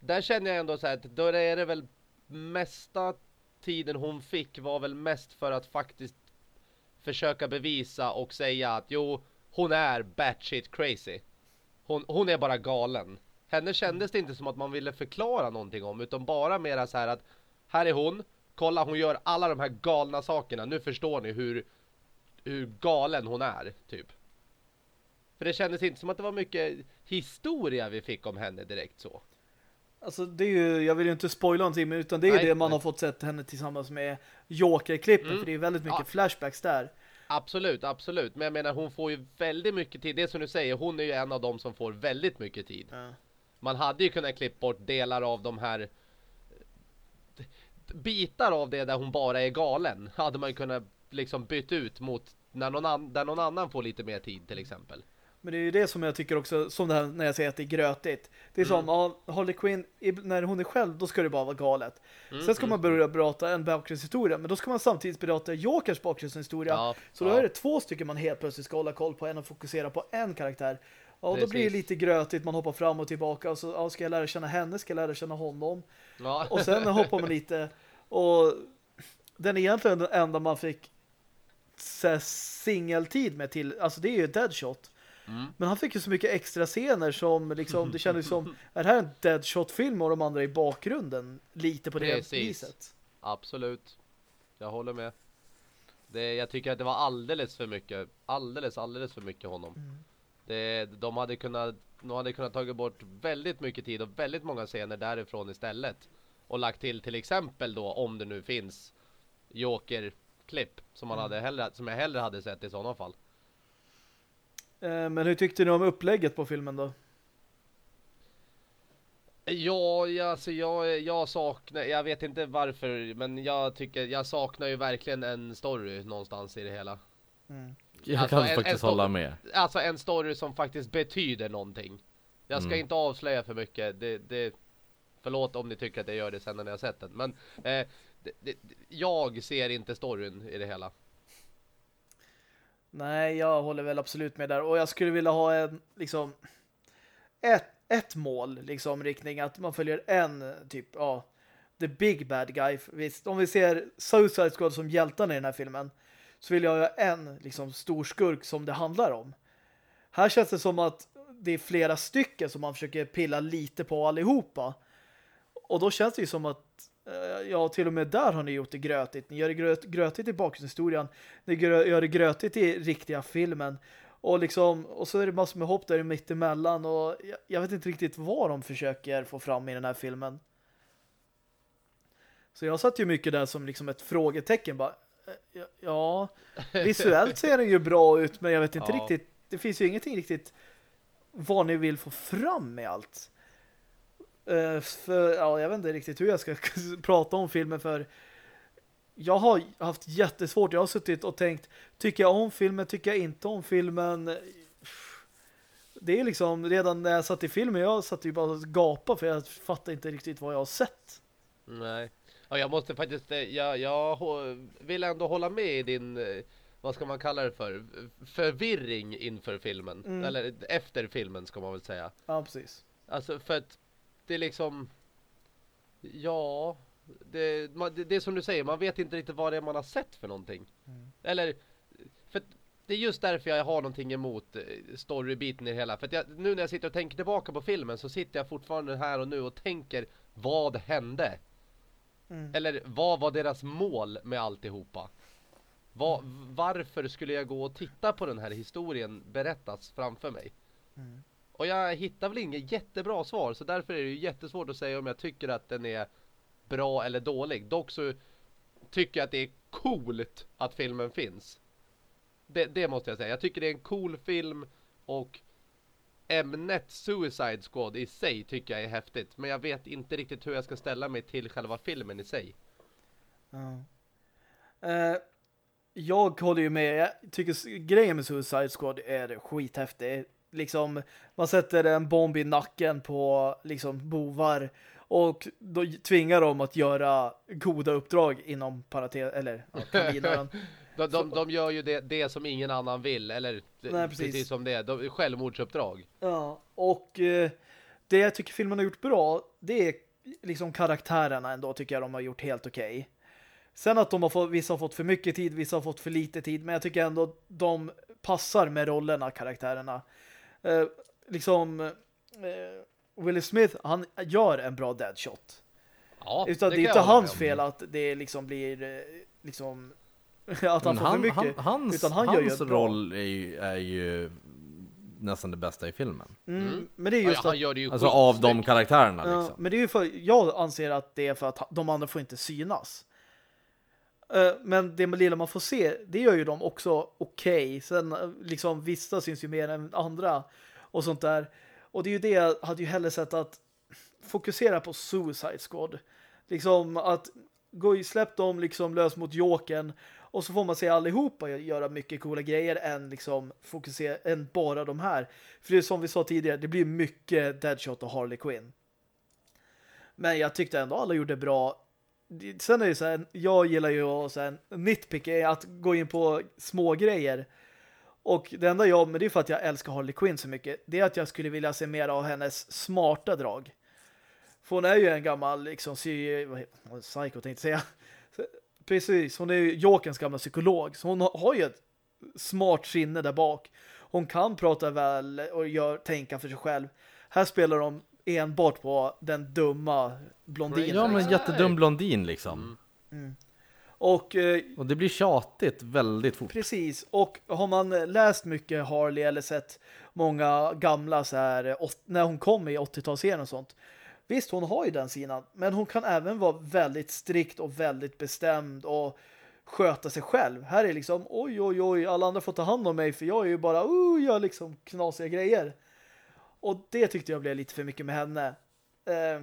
där känner jag ändå så här att då är det väl mesta tiden hon fick var väl mest för att faktiskt försöka bevisa och säga att jo, hon är batshit crazy. hon, hon är bara galen. Henne kändes det inte som att man ville förklara någonting om, utan bara mera så här att här är hon, kolla hon gör alla de här galna sakerna, nu förstår ni hur, hur galen hon är, typ. För det kändes inte som att det var mycket historia vi fick om henne direkt så. Alltså det är ju, jag vill ju inte spoila någonting men utan det är Nej, det man nej. har fått sett henne tillsammans med Joker-klippen Mm. för det är väldigt mycket Ja. flashbacks där. Absolut, absolut. Men jag menar hon får ju väldigt mycket tid. Det som du säger, hon är ju en av dem som får väldigt mycket tid. Ja. Man hade ju kunnat klippa bort delar av de här bitar av det där hon bara är galen. Hade man ju kunnat liksom bytt ut mot när någon, an där någon annan får lite mer tid till exempel. Men det är ju det som jag tycker också, som det här när jag säger att det är grötigt. Det är som, Mm. ja, Harley Quinn, när hon är själv, då ska det bara vara galet. Mm, Sen ska mm, man börja berätta en bakgrundshistoria, men då ska man samtidigt berätta Jokers bakgrundshistoria. Ja, Så då ja. är det två stycken man helt plötsligt ska hålla koll på, en och fokusera på en karaktär. Ja, och då blir det lite grötigt, man hoppar fram och tillbaka och så ja, ska jag lära känna henne, ska jag lära känna honom. Ja. Och sen hoppar man lite och den är egentligen den enda man fick singeltid med till, alltså det är ju Deadshot. Mm. Men han fick ju så mycket extra scener som liksom, det kändes som, är det här en Deadshot-film och de andra i bakgrunden? Lite på det Precis. viset. Absolut. Jag håller med. Det, jag tycker att det var alldeles för mycket. Alldeles, alldeles för mycket honom. Mm. Det, de hade kunnat de hade kunnat tagit bort väldigt mycket tid och väldigt många scener därifrån istället. Och lagt till till exempel då om det nu finns Joker-klipp som man hade hellre, som jag hellre hade sett i sådana fall. Eh, Men hur tyckte ni om upplägget på filmen då? Ja, alltså jag, jag saknar, jag vet inte varför, men jag tycker, jag saknar ju verkligen en story någonstans i det hela. Mm. Jag Alltså, kan en- faktiskt en hålla med. Alltså en story som faktiskt betyder någonting. Jag ska Mm. inte avslöja för mycket. Det, det, förlåt om ni tycker att jag gör det sen när ni har sett den. Men eh, det, det, jag ser inte storyn i det hela. Nej, jag håller väl absolut med där. Och jag skulle vilja ha en, liksom, ett, ett mål, liksom, riktning. Att man följer en, typ, ja, the big bad guy. Visst, om vi ser Suicide Squad som hjältarna i den här filmen så vill jag ha en, liksom, stor skurk som det handlar om. Här känns det som att det är flera stycken som man försöker pilla lite på allihopa. Och då känns det ju som att ja, till och med där har ni gjort det grötigt. Ni gör det gröt, grötigt i bakgrundshistorien. Ni grö, gör det grötigt i riktiga filmen. Och liksom, och så är det massor med hopp där i mittemellan och jag, jag vet inte riktigt vad de försöker få fram i den här filmen. Så jag satt ju mycket där som liksom ett frågetecken bara, eh, ja, ja visuellt ser den ju bra ut men jag vet inte Ja. riktigt, det finns ju ingenting riktigt vad ni vill få fram med allt. Eh, för, ja, jag vet inte riktigt hur jag ska prata om filmen för jag har haft jättesvårt. Jag har suttit och tänkt, tycker jag om filmen, tycker jag inte om filmen? Det är liksom, redan när jag satt i filmen, jag satt ju bara och gapa för jag fattar inte riktigt vad jag har sett. Nej. Ja, jag måste faktiskt, eh, jag, jag vill ändå hålla med i din, eh, vad ska man kalla det för? Förvirring inför filmen. Mm. Eller efter filmen ska man väl säga. Ja, precis. Alltså för att det är liksom Ja det, det, det är som du säger, man vet inte riktigt vad det är man har sett för någonting. Mm. Eller för det är just därför jag har någonting emot eh, storybiten i det hela. För att jag, nu när jag sitter och tänker tillbaka på filmen så sitter jag fortfarande här och nu och tänker vad hände? Mm. Eller vad var deras mål med alltihopa? Vad, varför skulle jag gå och titta på den här historien berättas framför mig? Mm. Och jag hittar väl inget jättebra svar så därför är det ju jättesvårt att säga om jag tycker att den är bra eller dålig. Dock så tycker jag att det är coolt att filmen finns. Det, det måste jag säga. Jag tycker det är en cool film och ämnet Suicide Squad i sig tycker jag är häftigt. Men jag vet inte riktigt hur jag ska ställa mig till själva filmen i sig. Ja. Eh, jag håller ju med. Jag tycker grejen med Suicide Squad är skithäftig. Liksom, man sätter en bomb i nacken på liksom bovar och då tvingar dem att göra goda uppdrag inom parentes, eller ja. De, de, de gör ju det, det som ingen annan vill. Eller Nej, precis. precis. som det. De, självmordsuppdrag. Ja, och eh, det jag tycker filmen har gjort bra, det är liksom karaktärerna ändå tycker jag de har gjort helt okej. Sen att de har fått, vissa har fått för mycket tid, vissa har fått för lite tid, men jag tycker ändå de passar med rollerna, karaktärerna. Eh, liksom eh, Will Smith, han gör en bra deadshot. Ja, Utan det, kan är inte hans fel att det liksom blir eh, liksom att han Men får för mycket. han, hans utan han gör ju hans roll är ju, är ju nästan det bästa i filmen. Mm, Mm. Men det är Ja, just han att, gör det ju Alltså av de karaktärerna ja, liksom. men det är ju för, jag anser att det är för att de andra får inte synas. Eh, men det lilla man får se, det gör ju de också okej. Sen eh, liksom vissa syns ju mer än andra och sånt där. Och det är ju det jag hade ju hellre sett att fokusera på Suicide Squad. Liksom att gå i släpp dem liksom lös mot Jokern och så får man se allihopa göra mycket coola grejer än liksom fokusera än bara de här. För det är som vi sa tidigare, det blir mycket Deadshot och Harley Quinn. Men jag tyckte ändå alla gjorde bra. Sen är det så här, jag gillar ju att så här, nitpick är att gå in på små grejer. Och det enda jag, men det är för att jag älskar Harley Quinn så mycket, det är att jag skulle vilja se mer av hennes smarta drag. För hon är ju en gammal liksom, sy, vad heter, psycho tänkte jag säga. Precis, hon är ju Jokens gamla psykolog. Så hon har ju ett smart sinne där bak. Hon kan prata väl och gör, tänka för sig själv. Här spelar de enbart på den dumma blondinen. Ja men Exakt. jättedum blondin liksom. Mm. Och eh, Och det blir tjatigt väldigt fort. precis, och har man läst mycket Harley eller sett många gamla så här, åt, när hon kom i 80-talsserien och sånt. Visst, hon har ju den sidan, men hon kan även vara väldigt strikt och väldigt bestämd och sköta sig själv. Här är liksom, oj, oj, oj, alla andra får ta hand om mig för jag är ju bara, uh, jag liksom knasiga grejer. Och det tyckte jag blev lite för mycket med henne. Eh,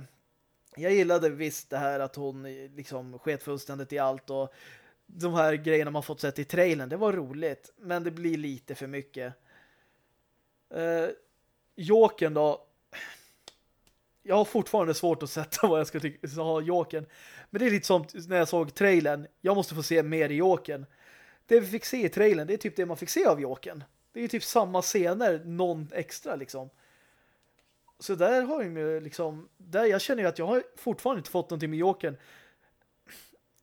jag gillade visst det här att hon eh, liksom sket fullständigt i allt och de här grejerna man fått sett i trailern, det var roligt, men det blir lite för mycket. Eh, Jokern då, jag har fortfarande svårt att sätta vad jag ska tycka ha Jokern. Men det är lite som när jag såg trailern. Jag måste få se mer i Jokern. Det vi fick se i trailern, det är typ det man fick se av Jokern. Det är ju typ samma scener, någon extra liksom. Så där har jag ju liksom, där jag känner ju att jag har fortfarande inte fått någonting med Jokern.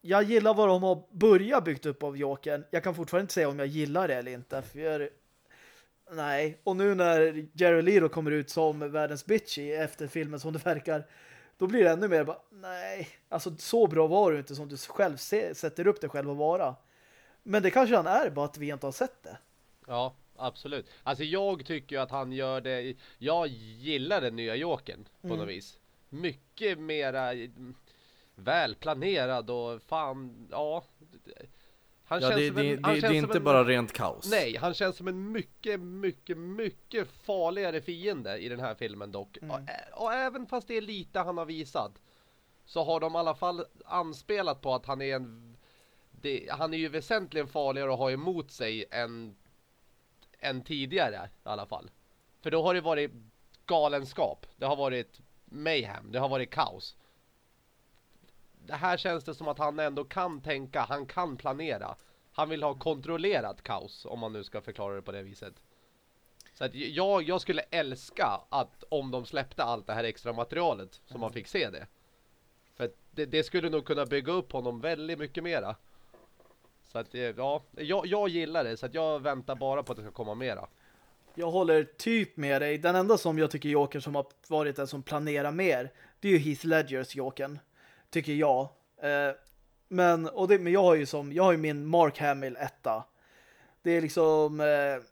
Jag gillar vad de har börjat byggt upp av Jokern. Jag kan fortfarande inte säga om jag gillar det eller inte. För jag, nej. Och nu när Jerry Lee då kommer ut som världens bitch efter filmen som det verkar, då blir det ännu mer bara, nej. Alltså så bra var du inte som du själv se, sätter upp dig själv att vara. Men det kanske han är, bara att vi inte har sett det. Ja, absolut. Alltså jag tycker ju att han gör det Jag gillar den nya Jokern på Mm. något vis Mycket mera mm, Välplanerad och fan, ja Han Ja, känns det, som det, en, han det, känns det är inte en, bara rent kaos. Nej, han känns som en mycket, mycket, mycket farligare fiende i den här filmen dock Mm. och, ä- och även fast det är lite han har visat Så har de i alla fall anspelat på att han är en det, Han är ju väsentligen farligare att ha emot sig än än tidigare i alla fall. För då har det varit galenskap. Det har varit mayhem. Det har varit kaos. Det här känns det som att han ändå kan tänka. Han kan planera. Han vill ha kontrollerat kaos. Om man nu ska förklara det på det viset. Så att jag, jag skulle älska att om de släppte allt det här extra materialet. Så man fick se det. För det, det skulle nog kunna bygga upp honom väldigt mycket mera. Så att eh, ja, jag, jag gillar det. Så att jag väntar bara på att det ska komma mera. Jag håller typ med dig. Den enda som jag tycker Joker som har varit den som planerar mer, det är ju Heath Ledgers Jokern. Tycker jag. Eh, men, och det, men jag har ju som, jag har ju min Mark Hamill etta. Det är liksom eh,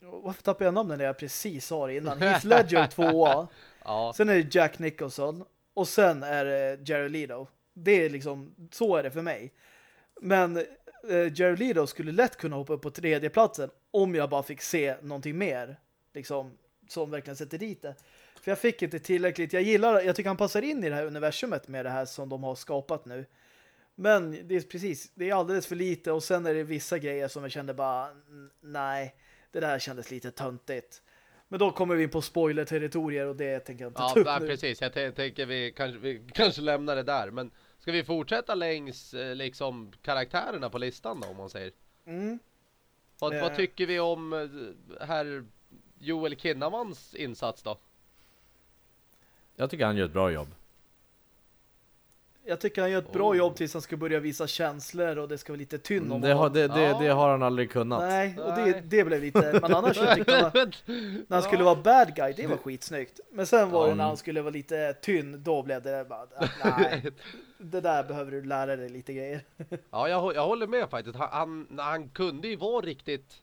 varför tappade jag namnen när jag precis sa det innan? Heath Ledger tvåa. Ja, Sen är det Jack Nicholson. Och sen är det Jared Leto. Det är liksom, så är det för mig. Men eh, Jared Leto skulle lätt kunna hoppa upp på tredje platsen om jag bara fick se någonting mer. Liksom, som verkligen sätter dit det. För jag fick inte tillräckligt. Jag gillar, jag tycker han passar in i det här universumet med det här som de har skapat nu. Men det är precis, det är alldeles för lite och sen är det vissa grejer som jag kände bara, "N- nej, det där kändes lite töntigt. Men då kommer vi in på spoiler-territorier och det tänker jag inte ja ta upp nu. precis. Jag tän- tänker vi kanske, vi kanske lämnar det där. Men ska vi fortsätta längs eh, liksom karaktärerna på listan då om man säger? Mm. Vad, Eh. vad tycker vi om eh, herr Joel Kinnamans insats då? Jag tycker han gör ett bra jobb. Jag tycker han gör ett bra Oh. jobb tills han ska börja visa känslor och det ska vara lite tynn om Mm, Det har, det, det, Ja. det har han aldrig kunnat. Nej, och det, det blev lite... Men annars så tyckte jag när han skulle vara bad guy, det var skitsnyggt. Men sen var det när han skulle vara lite tynn, då blev det bara, nej, det där behöver du lära dig lite grejer. Ja, jag, jag håller med faktiskt. Han, han, han kunde ju vara riktigt...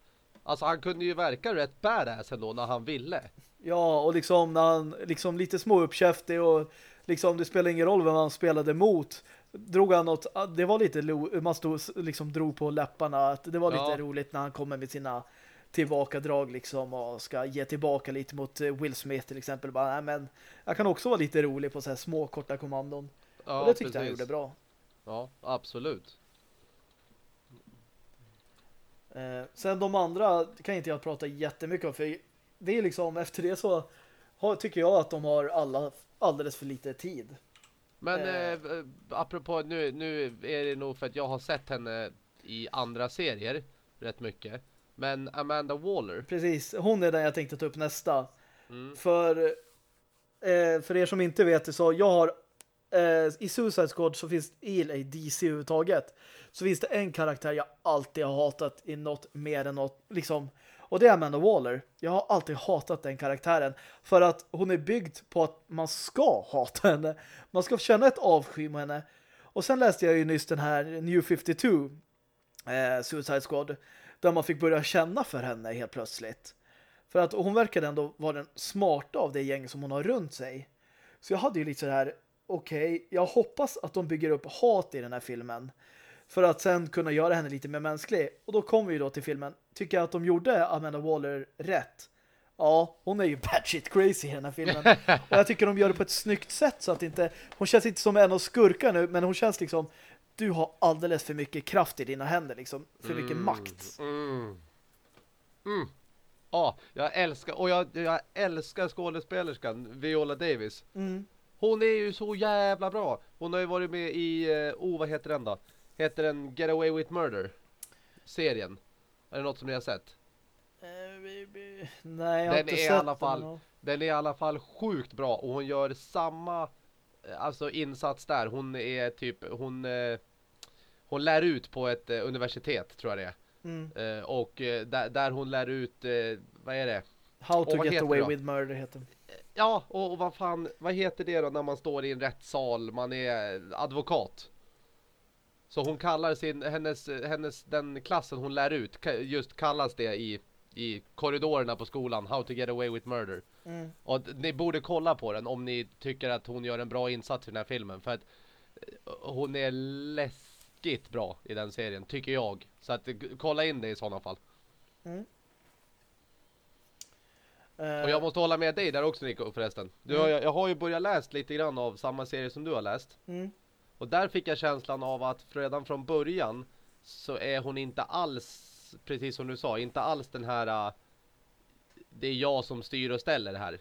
Alltså han kunde ju verka rätt badass ändå när han ville. Ja, och liksom när han liksom lite små uppkäftig och liksom det spelar ingen roll vem han spelade mot. Drog han något, det var lite man stod liksom drog på läpparna att det var lite Ja. roligt när han kommer med sina tillbakadrag liksom och ska ge tillbaka lite mot eh, Will Smith till exempel. Bara, nej, men jag kan också vara lite rolig på så här små korta kommandon. Ja, och det tyckte han precis. gjorde bra. Ja, absolut. Eh, sen de andra kan inte jag prata jättemycket om för det är liksom efter det så har, tycker jag att de har alla alldeles för lite tid. Men Eh. eh, apropå, nu, nu är det nog för att jag har sett henne i andra serier rätt mycket. Men Amanda Waller. Precis, hon är den jag tänkte ta upp nästa. Mm. För eh, för er som inte vet det så jag har eh, i Suicide Squad så finns i DC överhuvudtaget så finns det en karaktär jag alltid har hatat i något mer än något liksom och det är Amanda Waller. Jag har alltid hatat den karaktären för att hon är byggd på att man ska hata henne. Man ska känna ett avsky med henne. Och sen läste jag ju nyss den här New 52 eh, Suicide Squad där man fick börja känna för henne helt plötsligt. För att hon verkade ändå vara den smarta av det gäng som hon har runt sig. Så jag hade ju lite så här, okej, jag hoppas att de bygger upp hat i den här filmen. För att sen kunna göra henne lite mer mänsklig. Och då kommer vi då till filmen. Tycker jag att de gjorde Amanda Waller rätt? Ja, hon är ju batshit crazy i den här filmen. Och jag tycker de gör det på ett snyggt sätt så att inte... Hon känns inte som en av skurkar nu, men hon känns liksom... Du har alldeles för mycket kraft i dina händer, liksom. För mycket makt. Mm. Mm. Ja, jag älskar, och jag, jag älskar skådespelerskan Viola Davis. Mm. Hon är ju så jävla bra. Hon har ju varit med i, eh, oh vad heter den då? Heter den Get Away with Murder? Serien. Är det något som ni har sett? Eh, Nej, jag har Den inte är i sett alla den, fall- ja. Den är i alla fall sjukt bra och hon gör samma eh, alltså insats där. Hon är typ, hon eh, hon lär ut på ett universitet tror jag det Mm. är. Eh, och där, där hon lär ut, vad är det? How to get away with murder heter den. Ja, och, och vad fan, vad heter det då när man står i en rättssal, man är advokat? Så hon kallar sin, hennes, hennes, den klassen hon lär ut, just kallas det i, i korridorerna på skolan, How to get away with murder. Mm. Och ni borde kolla på den om ni tycker att hon gör en bra insats i den här filmen. För att eh, hon är läskigt bra i den serien, tycker jag. Så att kolla in det i sådana fall. Eh, Och jag måste hålla med dig där också Nico förresten. Du har, jag har ju börjat läst lite grann av samma serie som du har läst. mm. Och där fick jag känslan av att redan från början så är hon inte alls, precis som du sa, inte alls den här uh, det är jag som styr och ställer här.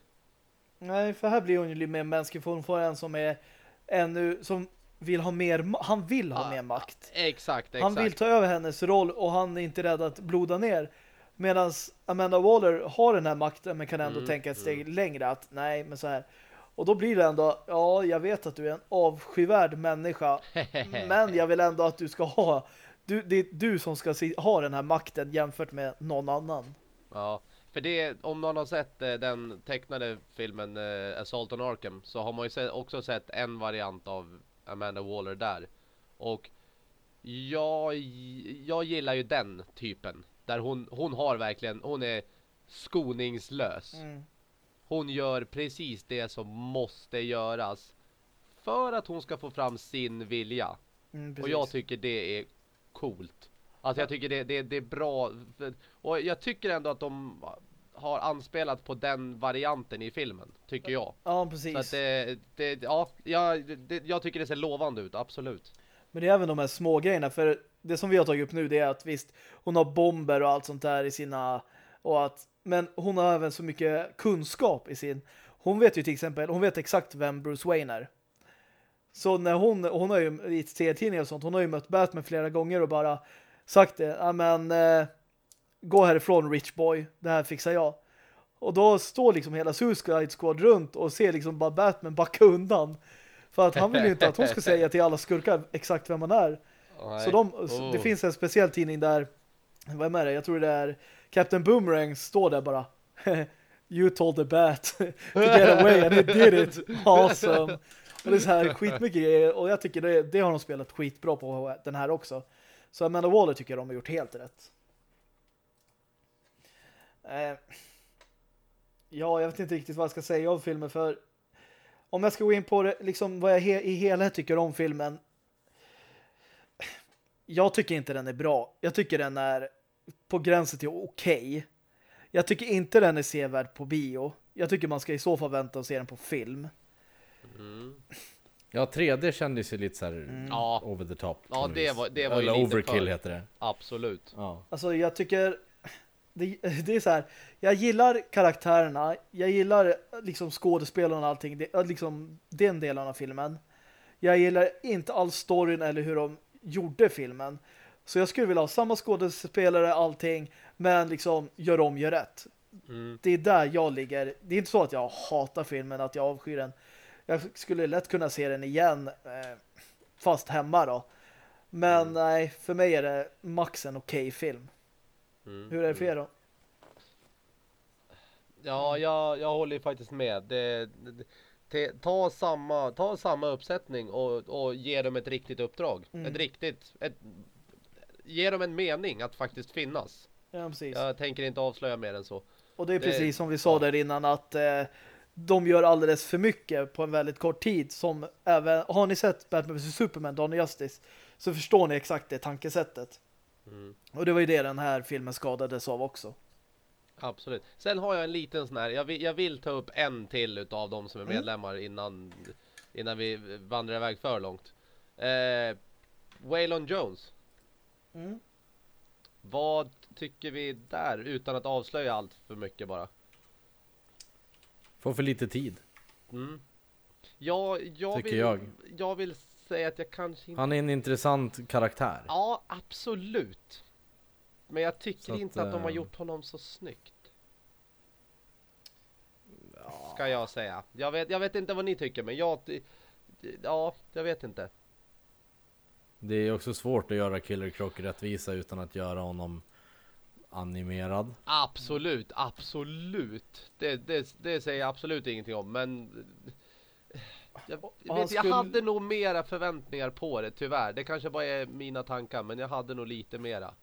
Nej, för här blir hon ju mer mänsklig för hon får en som är ännu, som vill ha mer, han vill ha Ah, mer makt. Exakt, exakt. Han vill ta över hennes roll och han är inte rädd att bloda ner. Medan Amanda Waller har den här makten men kan ändå Mm, tänka ett steg längre att nej, men så här. Och då blir det ändå, ja, jag vet att du är en avskyvärd människa men jag vill ändå att du ska ha du, det är du som ska ha den här makten jämfört med någon annan. Ja, för det, om man har sett eh, den tecknade filmen eh, Assault on Arkham så har man ju också sett en variant av Amanda Waller där. Och jag, jag gillar ju den typen. Där hon, hon har verkligen, hon är skoningslös. Mm. Hon gör precis det som måste göras för att hon ska få fram sin vilja. Mm, Och jag tycker det är coolt. Alltså jag tycker det, det, det är bra. Och jag tycker ändå att de har anspelat på den varianten i filmen. Tycker jag. ja, Så precis. att det, det ja, jag, det, jag tycker det ser lovande ut, absolut. Men det är även de här små grejerna för det som vi har tagit upp nu det är att visst hon har bomber och allt sånt där i sina och att men hon har även så mycket kunskap i sin hon vet ju till exempel hon vet exakt vem Bruce Wayne är. Så när hon hon har ju i serietidningar och sånt hon har ju mött Batman flera gånger och bara sagt det ja men eh, gå härifrån rich boy det här fixar jag. Och då står liksom hela Suicide Squad runt och ser liksom bara Batman backa undan. För att han vill ju inte att hon ska säga till alla skurkar exakt vem man är. Nej. Så de, Oh. det finns en speciell tidning där vad är det? Jag tror det är Captain Boomerang står där bara You told the bat to get away and it did it. Awesome. Och det är så här skitmycket grejer. Och jag tycker det, det har de spelat skitbra på den här också. Så Amanda Waller tycker jag de har gjort helt rätt. Eh, ja, jag vet inte riktigt vad jag ska säga om filmen för om jag ska gå in på det, liksom vad jag he i helhet tycker om filmen jag tycker inte den är bra. Jag tycker den är på gränsen till okej. Jag tycker inte den är sevärd på bio. Jag tycker man ska i så fall vänta och se den på film. Mm. Ja, 3D kändes ju lite så här Mm. Over the top. Ja, det vis. var- det var ju Eller lite overkill för. heter det. absolut. Ja. Alltså jag tycker det, det är så här, jag gillar karaktärerna, jag gillar liksom skådespelarna och allting, det, liksom den delen av filmen. Jag gillar inte all storyn eller hur de gjorde filmen. Så jag skulle vilja ha samma skådespelare, allting, men liksom gör om, gör rätt. Mm. Det är där jag ligger. Det är inte så att jag hatar filmen, att jag avskyr den. Jag skulle lätt kunna se den igen, eh, fast hemma då. Men Mm. nej, för mig är det max en okej film. Mm. Hur är det för er då? Ja, jag, jag håller ju faktiskt med. Det, det, te- ta, samma, ta samma uppsättning och, och ge dem ett riktigt uppdrag. Mm. Ett riktigt... Ett, ge dem en mening att faktiskt finnas. Ja, precis. Jag tänker inte avslöja mer än så. Och det är det- precis som vi sa ja. där innan att eh, de gör alldeles för mycket på en väldigt kort tid. Som även, har ni sett Batman vs Superman, Dawn of Justice, så förstår ni exakt det tankesättet. Mm. Och det var ju det den här filmen skadades av också. Absolut. Sen har jag en liten sån här, jag vill, jag vill ta upp en till utav de som är Mm. medlemmar innan, innan vi vandrar iväg för långt. Eh, Waylon Jones. Mm. Vad tycker vi där utan att avslöja allt för mycket bara? Får för lite tid. Mm. Ja, jag Tycker vill, jag. jag vill säga att jag kanske inte... Han är en intressant karaktär. Ja, absolut. Men jag tycker att, inte att de har eh, gjort honom så snyggt. Ska jag säga. Jag vet, jag vet inte vad ni tycker, men jag... Ja, jag vet inte. Det är också svårt att göra Killer Croc rättvisa utan att göra honom animerad. Absolut, absolut. Det, det, det säger jag absolut ingenting om, men... Jag, vet, jag hade nog mera förväntningar på det, tyvärr. Det kanske bara är mina tankar, men jag hade nog lite mera.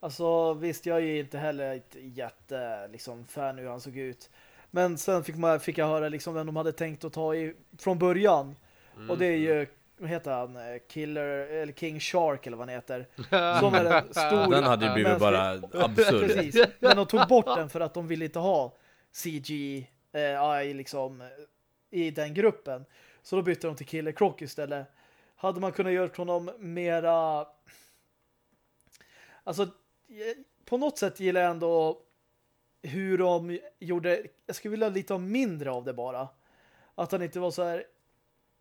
Alltså visst, jag är ju inte heller ett jätte liksom, fan hur han såg ut. Men sen fick, man, fick jag höra liksom vem de hade tänkt att ta i från början. Mm. Och det är ju, vad heter han? Eh, Killer, eller King Shark eller vad han heter. Som är en stor... Den hade ju blivit mänsklig- bara absurd. Precis. Men de tog bort den för att de ville inte ha CG eh, i, liksom, i den gruppen. Så då bytte de till Killer Croc istället. Hade man kunnat göra honom mera... Alltså, eh, på något sätt gillar jag ändå hur de gjorde... Jag skulle vilja lite mindre av det bara. Att han inte var så här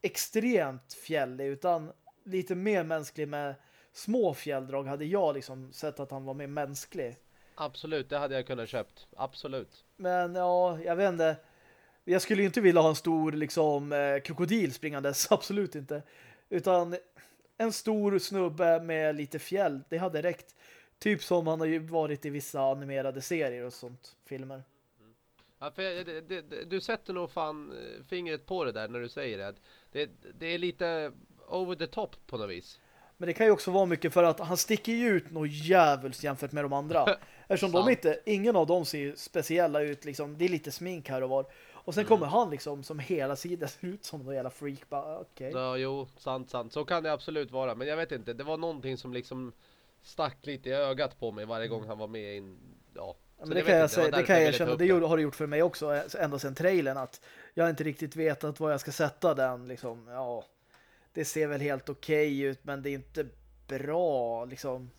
extremt fjällig utan lite mer mänsklig med små fjälldrag hade jag liksom sett att han var mer mänsklig. Absolut, det hade jag kunnat köpt. Absolut. Men ja, jag vet inte. Jag skulle ju inte vilja ha en stor liksom eh, krokodil springandes, absolut inte. Utan en stor snubbe med lite fjäll, det hade räckt. Typ som han har ju varit i vissa animerade serier och sånt, filmer. Ja, det, det, du sätter nog fan eh, fingret på det där när du säger det. det. Det är lite over the top på något vis. Men det kan ju också vara mycket för att han sticker ju ut något djävulskt jämfört med de andra. Eftersom de inte, ingen av dem ser speciella ut liksom. Det är lite smink här och var. Och sen Mm. kommer han liksom som hela sidan ser ut som någon jävla freak. Bara, okej. Ja, jo, sant, sant. Så kan det absolut vara. Men jag vet inte, det var någonting som liksom stack lite i ögat på mig varje gång han var med i en... Ja, men det, vet kan jag, det var säga, det kan jag erkänna. Det har det gjort för mig också. eh, Ända sedan trailern att jag inte riktigt vetat vad jag ska sätta den. Liksom, ja, det ser väl helt okej ut men det är inte bra. Liksom.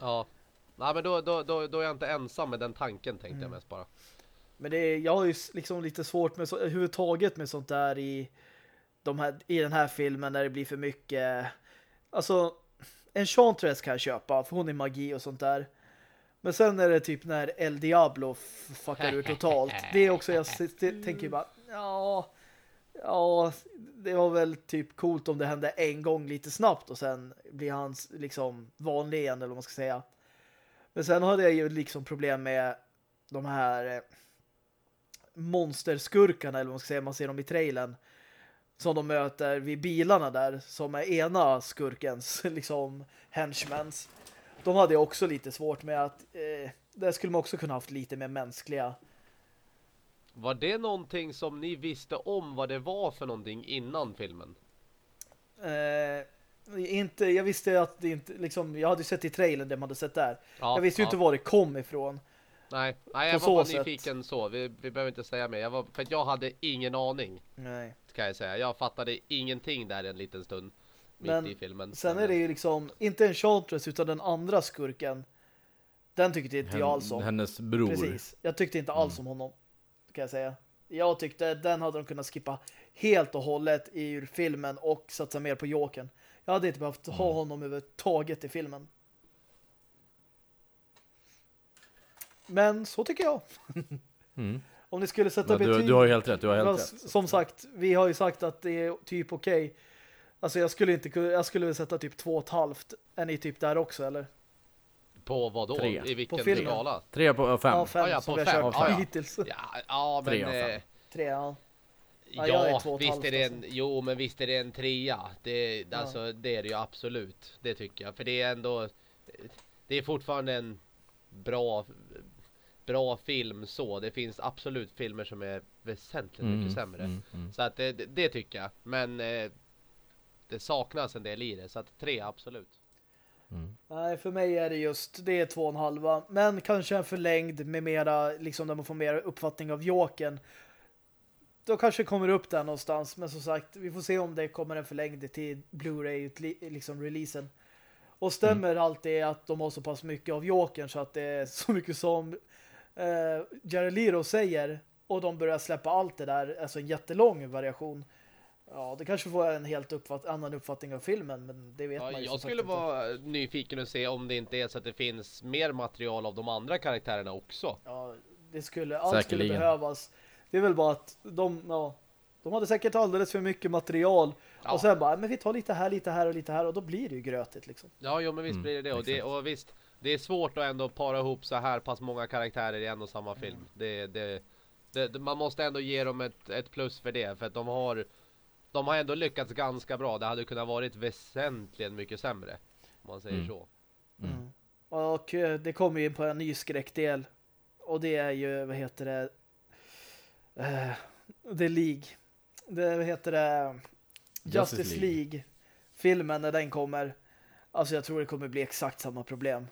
Ja. Nej men då, då, då, då är jag inte ensam med den tanken tänkte Mm. jag mest bara. Men det är, jag har ju liksom lite svårt med så, överhuvudtaget med sånt där i, de här, i den här filmen när det blir för mycket. Alltså, en Chantress kan jag köpa för hon är magi och sånt där. Men sen är det typ när El Diablo fuckar ur totalt. Det är också, jag tänker bara, ja, Ja, det var väl typ coolt om det hände en gång lite snabbt och sen blir han liksom vanlig igen eller vad man ska säga. Men sen hade jag ju liksom problem med de här eh, monsterskurkarna eller vad man ska säga, man ser dem i trailern som de möter vid bilarna där som är ena skurkens liksom henchmans. De hade jag också lite svårt med att eh, där skulle man också kunna haft lite mer mänskliga Var det någonting som ni visste om vad det var för någonting innan filmen? Eh, inte, jag visste att det inte, liksom, jag hade sett i trailern det man hade sett där. Ja, jag visste ju ja. inte var det kom ifrån. Nej, nej jag på var bara sätt. nyfiken så. Vi, vi behöver inte säga mer. Jag var, för jag hade ingen aning, Nej. kan jag säga. Jag fattade ingenting där en liten stund. Mitt Men i filmen. Sen är det ju liksom, inte en Chantress utan den andra skurken. Den tyckte inte jag alls om. Hennes bror. Precis. Jag tyckte inte alls om honom, kan jag säga. Jag tyckte den hade de kunnat skippa helt och hållet ur filmen och satsa mer på Jokern. Jag hade inte behövt ha honom överhuvudtaget i filmen. Men så tycker jag. Mm. Om ni skulle sätta Ja, du, betyg... du har ju helt rätt, du har helt rätt. Som sagt, vi har ju sagt att det är typ okej. Alltså jag skulle inte jag skulle väl sätta typ två och ett halvt. Är ni typ där också eller? På vad då? Tre. I vilken På filmen. skala? Tre på fem. Ja, fem Ja, ja, på fem. kört Ja, ja. hittills. Ja, ja men... Tre eh, Tre, ja. Ja, Ja, är visst är det en, alltså. jo men visst är det en trea. Det, Ja. alltså, det är det ju absolut. Det tycker jag. För det är ändå, det är fortfarande en bra, bra film så. Det finns absolut filmer som är väsentligt Mm, mycket sämre. mm, mm. Så att det, det, det tycker jag. Men eh, det saknas en del i det. Så att tre absolut. Mm. Nej, för mig är det just, det är två och en halva. Men kanske en förlängd med mera, liksom där man får mer uppfattning av Jokern. Då kanske kommer upp där någonstans. Men som sagt, vi får se om det kommer en förlängd till Blu-ray liksom releasen. Och stämmer allt det att de har så pass mycket av Jokern så att det är så mycket som eh, Jared Leto säger och de börjar släppa allt det där, alltså en jättelång variation. Ja, det kanske får en helt uppfatt annan uppfattning av filmen, men det vet Ja, man ju jag skulle inte. vara nyfiken och se om det inte är så att det finns mer material av de andra karaktärerna också. Ja, det skulle, allt skulle behövas. Det är väl bara att de, ja, de hade säkert alldeles för mycket material Ja. och sen bara, men vi tar lite här, lite här och lite här och då blir det ju grötigt liksom. Ja, jo, men visst Mm, blir det det. Och, det. och visst, det är svårt att ändå para ihop så här pass många karaktärer i en och samma film. Det, det, det, det, man måste ändå ge dem ett, ett plus för det. För att de har, de har ändå lyckats ganska bra. Det hade kunnat varit väsentligen mycket sämre. Om man säger Mm. så. Mm. Och eh, det kommer ju in på en ny skräckdel och det är ju, vad heter det eh, The League. Det vad heter det Justice, Justice League. League. Filmen när den kommer. Alltså jag tror det kommer bli exakt samma problem.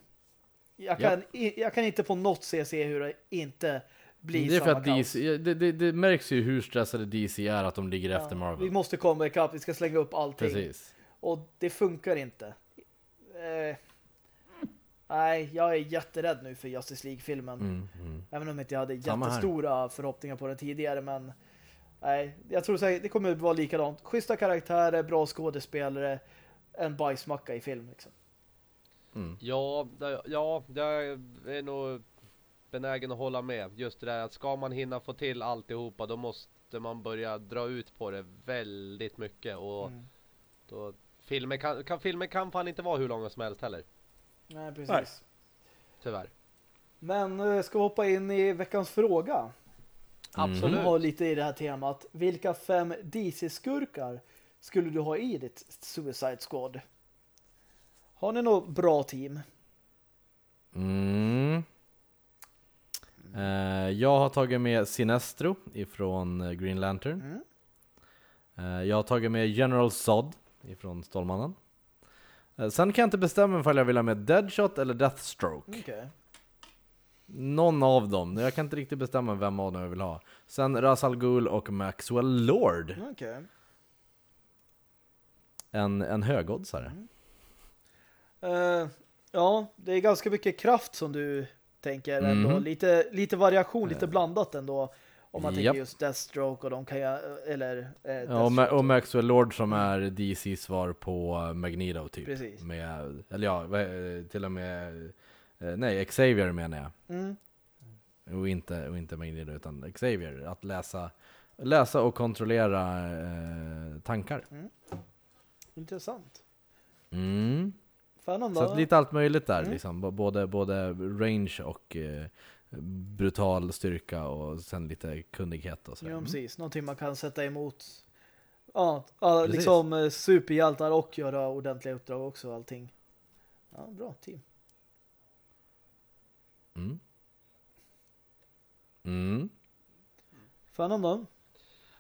Jag Ja. kan, i, jag kan inte på något se, se hur det inte blir Det är för att kaos. DC, det, det, det märks ju hur stressade DC är att de ligger Ja, efter Marvel. Vi måste komma ikapp, vi ska slänga upp allting. Precis. Och det funkar inte. Eh, nej, jag är jätterädd nu för Justice League-filmen. Mm, mm. Även om inte jag hade Samma här. jättestora förhoppningar på den tidigare. Men nej, jag tror säkert det kommer vara likadant. Schyssta karaktärer, bra skådespelare, en bajsmacka i film. Liksom. Mm. Ja, det- ja, jag är nog benägen att hålla med. Just det där att ska man hinna få till alltihopa då måste man börja dra ut på det väldigt mycket. Och Mm. då, filmer, kan, kan, filmer kan fan inte vara hur långa som helst heller. Nej, precis. Nej. Tyvärr. Men eh, ska vi hoppa in i veckans fråga? Mm. Absolut. Som har lite i det här temat. Vilka fem DC-skurkar skulle du ha i ditt Suicide Squad? Har ni något bra team? Mm. Eh, jag har tagit med Sinestro ifrån eh, Green Lantern. Mm. Eh, jag har tagit med General Zod ifrån Stålmannen. Sen kan jag inte bestämma ifall jag vill ha med Deadshot eller Deathstroke. Okej. Någon av dem. Jag kan inte riktigt bestämma vem av dem jag vill ha. Sen Ra's al Ghul och Maxwell Lord. Okej. En, en högoddsare. Eh, ja, det är ganska mycket kraft som du tänker ändå. Mhm. Lite, lite variation, lite blandat ändå. Om man Japp. tänker just Deathstroke och de kan jag, eller eh, Ja, och. Ma- och Maxwell Lord som är DC's svar på eh, Magneto typ. Precis. Med, eller ja, eh, till och med, eh, nej Xavier menar jag. Mm. Och inte, och inte Magneto utan Xavier. Att läsa, läsa och kontrollera eh, tankar. Intressant. Mm. Spännande. Så att lite allt möjligt där, Mm. liksom. Både, både range och eh, brutal styrka och sen lite kunnighet och sådär. Ja, Mm. precis. Någonting man kan sätta emot ja, liksom eh, superhjältar och göra ordentliga uppdrag också och allting. Ja, bra team. Mm. Mm. Spännande.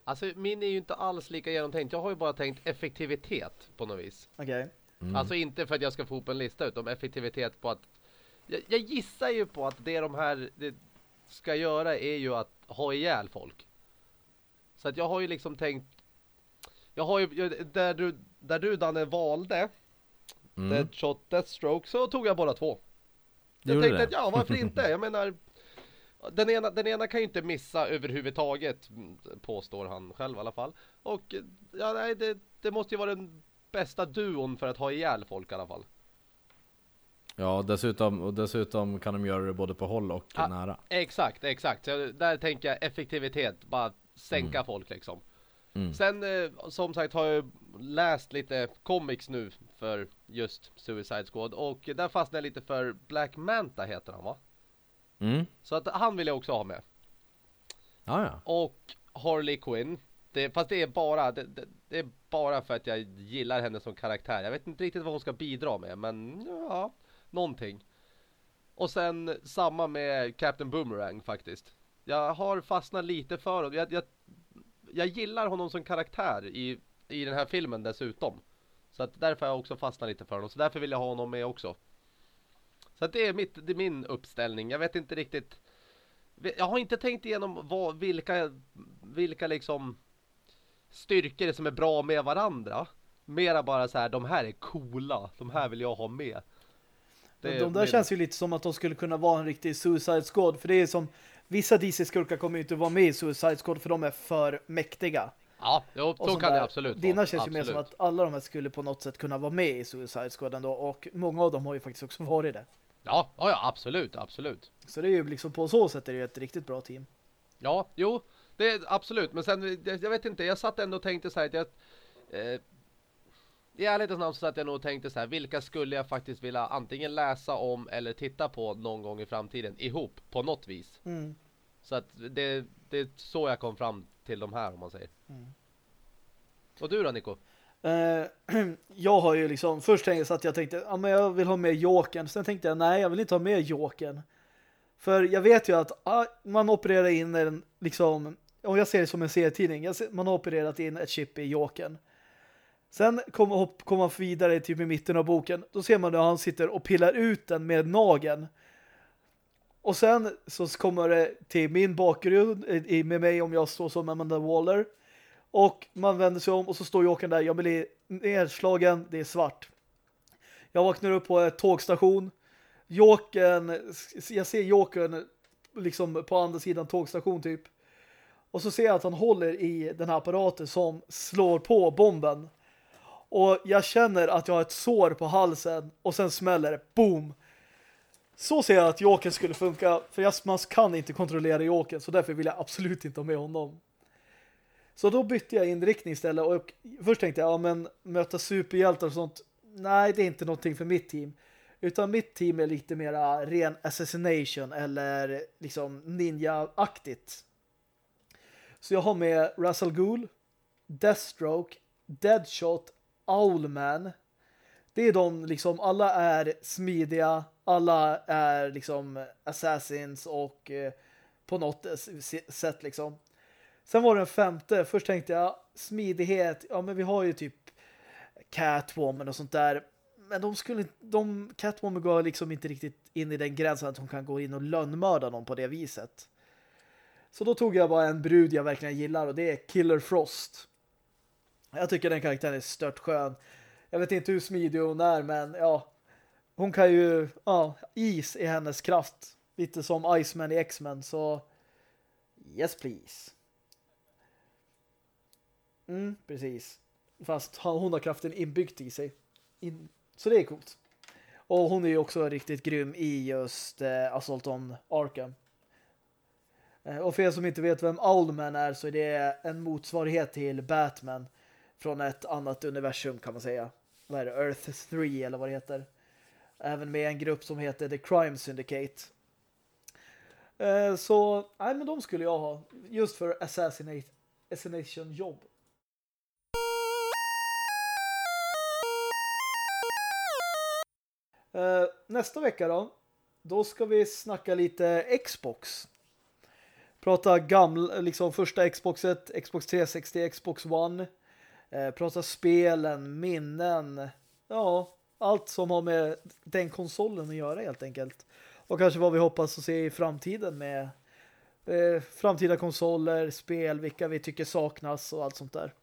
Alltså min är ju inte alls lika genomtänkt. Jag har ju bara tänkt effektivitet på något vis. Okej. Mm. Alltså inte för att jag ska få ihop en lista utan effektivitet på att jag, jag gissar ju på att det de här det ska göra är ju att ha ihjäl folk. Så att jag har ju liksom tänkt jag har ju, jag, där du, där du Danne valde Mm. Deadshot, Deathstroke så tog jag båda två. Jag gjorde tänkte det? att ja, varför inte? Jag menar den ena, den ena kan ju inte missa överhuvudtaget mm, Påstår han själv i alla fall Och ja, nej, det, det måste ju vara den bästa duon för att ha ihjäl folk i alla fall Ja, dessutom, och dessutom kan de göra det både på håll och Ah. nära. Exakt, exakt. Så där tänker jag effektivitet, bara sänka folk liksom. Mm. Sen eh, som sagt har jag läst lite comics nu för just Suicide Squad och där fastnade jag lite för Black Manta heter han va? Mm. Så att han vill jag också ha med. Ja, ja. Och Harley Quinn. Det, fast det är bara det, det, det är bara för att jag gillar henne som karaktär. Jag vet inte riktigt vad hon ska bidra med men ja, någonting. Och sen samma med Captain Boomerang faktiskt. Jag har fastnat lite för honom. Jag, jag, jag gillar honom som karaktär i, i den här filmen dessutom. Så att därför har jag också fastnat lite för honom. Så därför vill jag ha honom med också. Så att det är, mitt, det är min uppställning. Jag vet inte riktigt. Jag har inte tänkt igenom vad, vilka, vilka liksom styrkor som är bra med varandra. Mera bara så här, de här är coola. De här vill jag ha med. Det de där min- känns ju lite som att de skulle kunna vara en riktig Suicide Squad. För det är som, vissa DC-skurkar kommer ju inte vara med i Suicide Squad för de är för mäktiga. Ja, jo, så kan där. det absolut Dina vara. känns ju mer som att alla de här skulle på något sätt kunna vara med i Suicide Squad ändå. Och många av dem har ju faktiskt också varit det. Ja, ja, ja, absolut, absolut. Så det är ju liksom på så sätt är det ju ett riktigt bra team. Ja, jo, det är absolut. Men sen, jag, jag vet inte, jag satt ändå och tänkte så här att jag... Eh, I ärlighetens namn så satt jag nog och tänkte så här, vilka skulle jag faktiskt vilja antingen läsa om eller titta på någon gång i framtiden ihop på något vis. Mm. Så att det, det är så jag kom fram till de här om man säger. Mm. Och du då Nico? Eh, jag har ju liksom, först tänkte jag så att jag tänkte, ja men jag vill ha med Jokern. Sen tänkte jag, nej jag vill inte ha med Jokern. För jag vet ju att ah, man opererar in en, liksom, om jag ser det som en serietidning, ser, man har opererat in ett chip i Jokern. Sen kommer hopp- man vidare typ i mitten av boken, då ser man hur han sitter och pillar ut den med nageln. Och sen så kommer det till min bakgrund i- med mig om jag står som Amanda Waller. Och man vänder sig om och så står Jokern där. Jag blir nedslagen, det är svart. Jag vaknar upp på ett tågstation. Jokern, jag ser Jokern liksom på andra sidan tågstation typ. Och så ser jag att han håller i den här apparaten som slår på bomben. Och jag känner att jag har ett sår på halsen och sen smäller det. Boom! Så ser jag att Jokern skulle funka. För jag, man kan inte kontrollera Jokern så därför vill jag absolut inte ha med honom. Så då bytte jag inriktning istället och först tänkte jag, ja men möta superhjältar och sånt. Nej, det är inte någonting för mitt team. Utan mitt team är lite mera ren assassination eller liksom ninja-aktigt. Så jag har med Russell Ghoul, Deathstroke, Deadshot, Owlman. Det är de liksom, alla är smidiga, alla är liksom assassins och eh, på något sätt liksom. Sen var det en femte. Först tänkte jag smidighet. Ja, men vi har ju typ Catwoman och sånt där. Men de skulle de Catwoman går liksom inte riktigt in i den gränsen att hon kan gå in och lönnmörda någon på det viset. Så då tog jag bara en brud jag verkligen gillar och det är Killer Frost. Jag tycker den karaktären är stört skön. Jag vet inte hur smidig hon är men ja, hon kan ju ja, is i hennes kraft. Lite som Iceman i X-Men så yes please. Mm, precis. Fast hon har kraften inbyggt i sig. In... Så det är coolt. Och hon är ju också riktigt grym i just eh, Assault on Arkham. Eh, och för er som inte vet vem Owlman är så är det en motsvarighet till Batman från ett annat universum kan man säga. Vad är det? Earth 3 eller vad det heter. Även med en grupp som heter The Crime Syndicate. Eh, så, nej men de skulle jag ha. Just för assassinate, assassination jobb. Eh, nästa vecka då, då ska vi snacka lite Xbox. Prata gamla, liksom första Xboxet, Xbox 360, Xbox One. Eh, prata spelen, minnen, ja, allt som har med den konsolen att göra helt enkelt. Och kanske vad vi hoppas att se i framtiden med eh, framtida konsoler, spel, vilka vi tycker saknas och allt sånt där.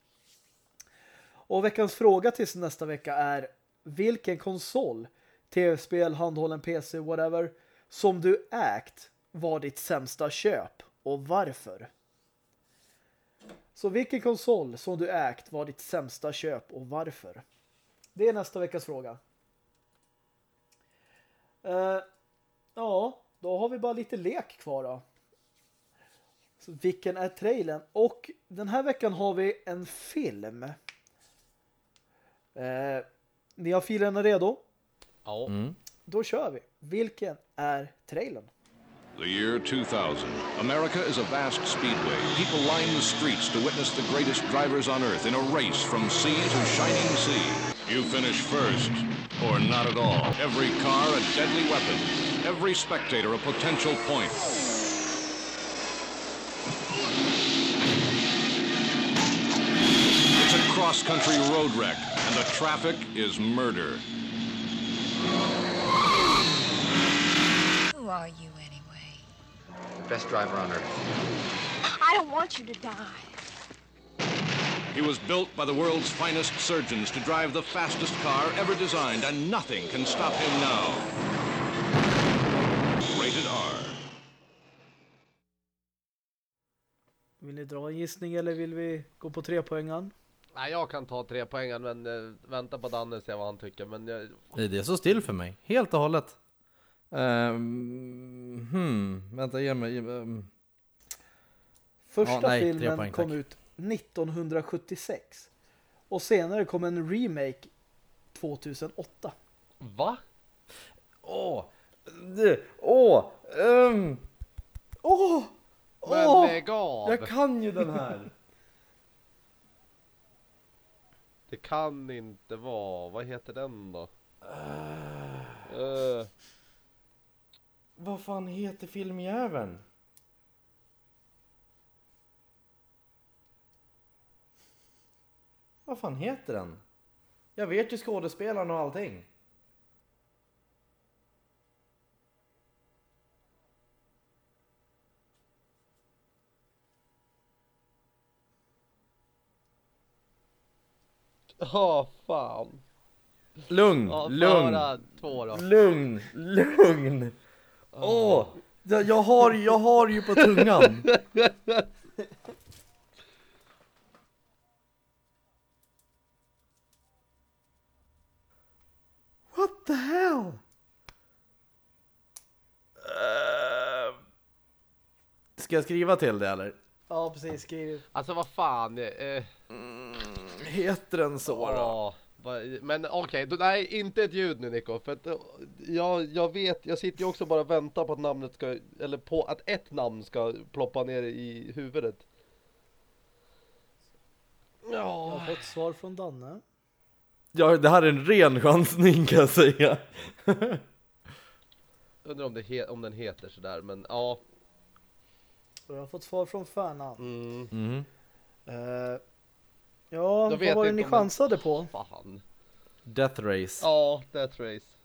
Och veckans fråga till nästa vecka är vilken konsol, tv-spel, handhållen PC, whatever, som du ägt var ditt sämsta köp och varför? Så vilken konsol som du ägt var ditt sämsta köp och varför? Det är nästa veckas fråga. Uh, ja, då har vi bara lite lek kvar då. Så vilken är trailern? Och den här veckan har vi en film. Uh, ni har filerna redo? Ja. Mm. Då kör vi. Vilken är trailern? The year 2000. America is a vast speedway. People line the streets to witness the greatest drivers on earth in a race from sea to shining sea. You finish first, or not at all. Every car a deadly weapon. Every spectator a potential point. It's a cross-country road wreck, and the traffic is murder. Who are you anyway? Best driver on earth. I don't want you to die. He was built by the world's finest surgeons to drive the fastest car ever designed, and nothing can stop him now. Rated R. Vill ni dra en gissning eller vill vi gå på tre poängen? Nej, jag kan ta tre poängen men eh, vänta på Danne och se vad han tycker. Men jag, Det är så still för mig, helt och hållet. Um, hmm, vänta, ge mig... Um, Första Ja, nej, filmen poäng, kom tack. ut 1976. Och senare kom en remake 2008. va? åh! det- Åh! ehm, Åh! Men Åh! lägg av! Jag kan ju den här! Det kan inte vara, vad heter den då? Eh, Vad fan heter filmjäveln? Vad fan heter den? Jag vet ju skådespelaren och allting. Ja, fan. Lugn, Ja, lugn, två då. lugn, lugn. Åh, jag, jag, har, jag har ju på tungan. What the hell? Eh, Ska jag skriva till det eller? Ja, precis. Skriv. Alltså vad fan. Eh, Heter den så då? Men okej, då- nej inte ett ljud nu Nico. För att eh, jag, jag vet, jag sitter ju också bara och väntar på att namnet ska, eller på att ett namn ska ploppa ner i huvudet. Jag Ja, har fått svar från Danne. Ja, det här är en ren chansning kan jag säga. undrar om, det he, om den heter sådär, men ja. Jag har fått svar från Färnan. Mm, Mm. Eh, ja, vet vad var det inte ni chansade på? fan. Death Race. Ja, Death Race.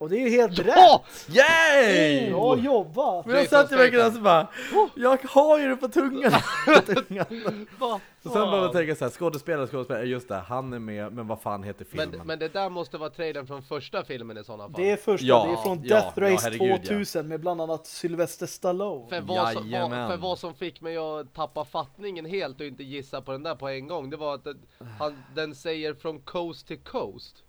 Och det är ju helt Ja! rätt! Yay! Bra jobbat! Men jag satt ju verkligen Statham. och så bara, jag har ju det på tungan! Och sen började jag tänka så här, skådespelare, skådespelare, just det, han är med, men vad fan heter filmen? Men, men det där måste vara trailern från första filmen i sådana fall. Det är första, Ja, det är från ja, Death ja, Race herregud, ja. 2000 med bland annat Sylvester Stallone. För vad, som, för vad som fick mig att tappa fattningen helt och inte gissa på den där på en gång Det var att den, han, den säger från coast to coast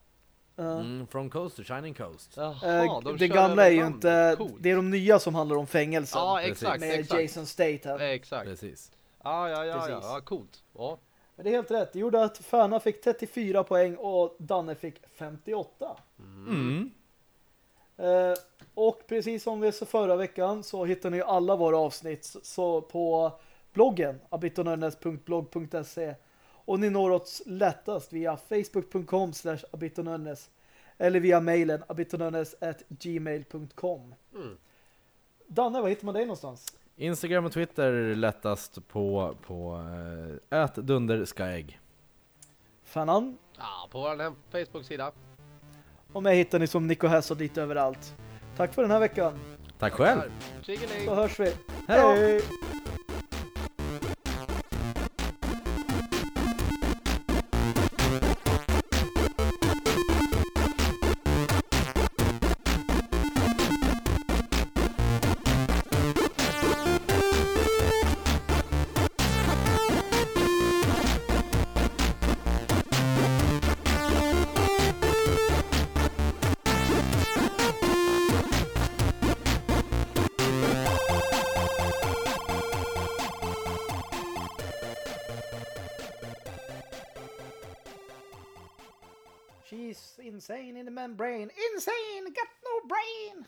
Mm, from Coast to Shining Coast. Jaha, Eh, de det gamla är ju inte, Coolt. det är de nya som handlar om fängelsen. Ja, exakt, med exakt. Jason Statham. Exakt. Precis. Ja, ja, ja, ja, Precis. ja, coolt. Ja. Men det är helt rätt. Det gjorde att Färna fick 34 poäng och Danne fick 58. Mm. Eh, och precis som vi sa förra veckan så hittar ni alla våra avsnitt så på bloggen abitonörnes.blogg.se och ni når oss lättast via facebook.com slash eller via mejlen abitonörnes.gmail.com Mm. Danne, var hittar man dig någonstans? Instagram och Twitter lättast på, på äh, ät dunderskyegg. Fanan. ja, på vår Facebook-sida. Och mig hittar ni som Nico Hassod lite överallt. Tack för den här veckan. Tack själv! Så hörs vi. Hej då! Hej! She's insane in the membrane. Insane! Got no brain!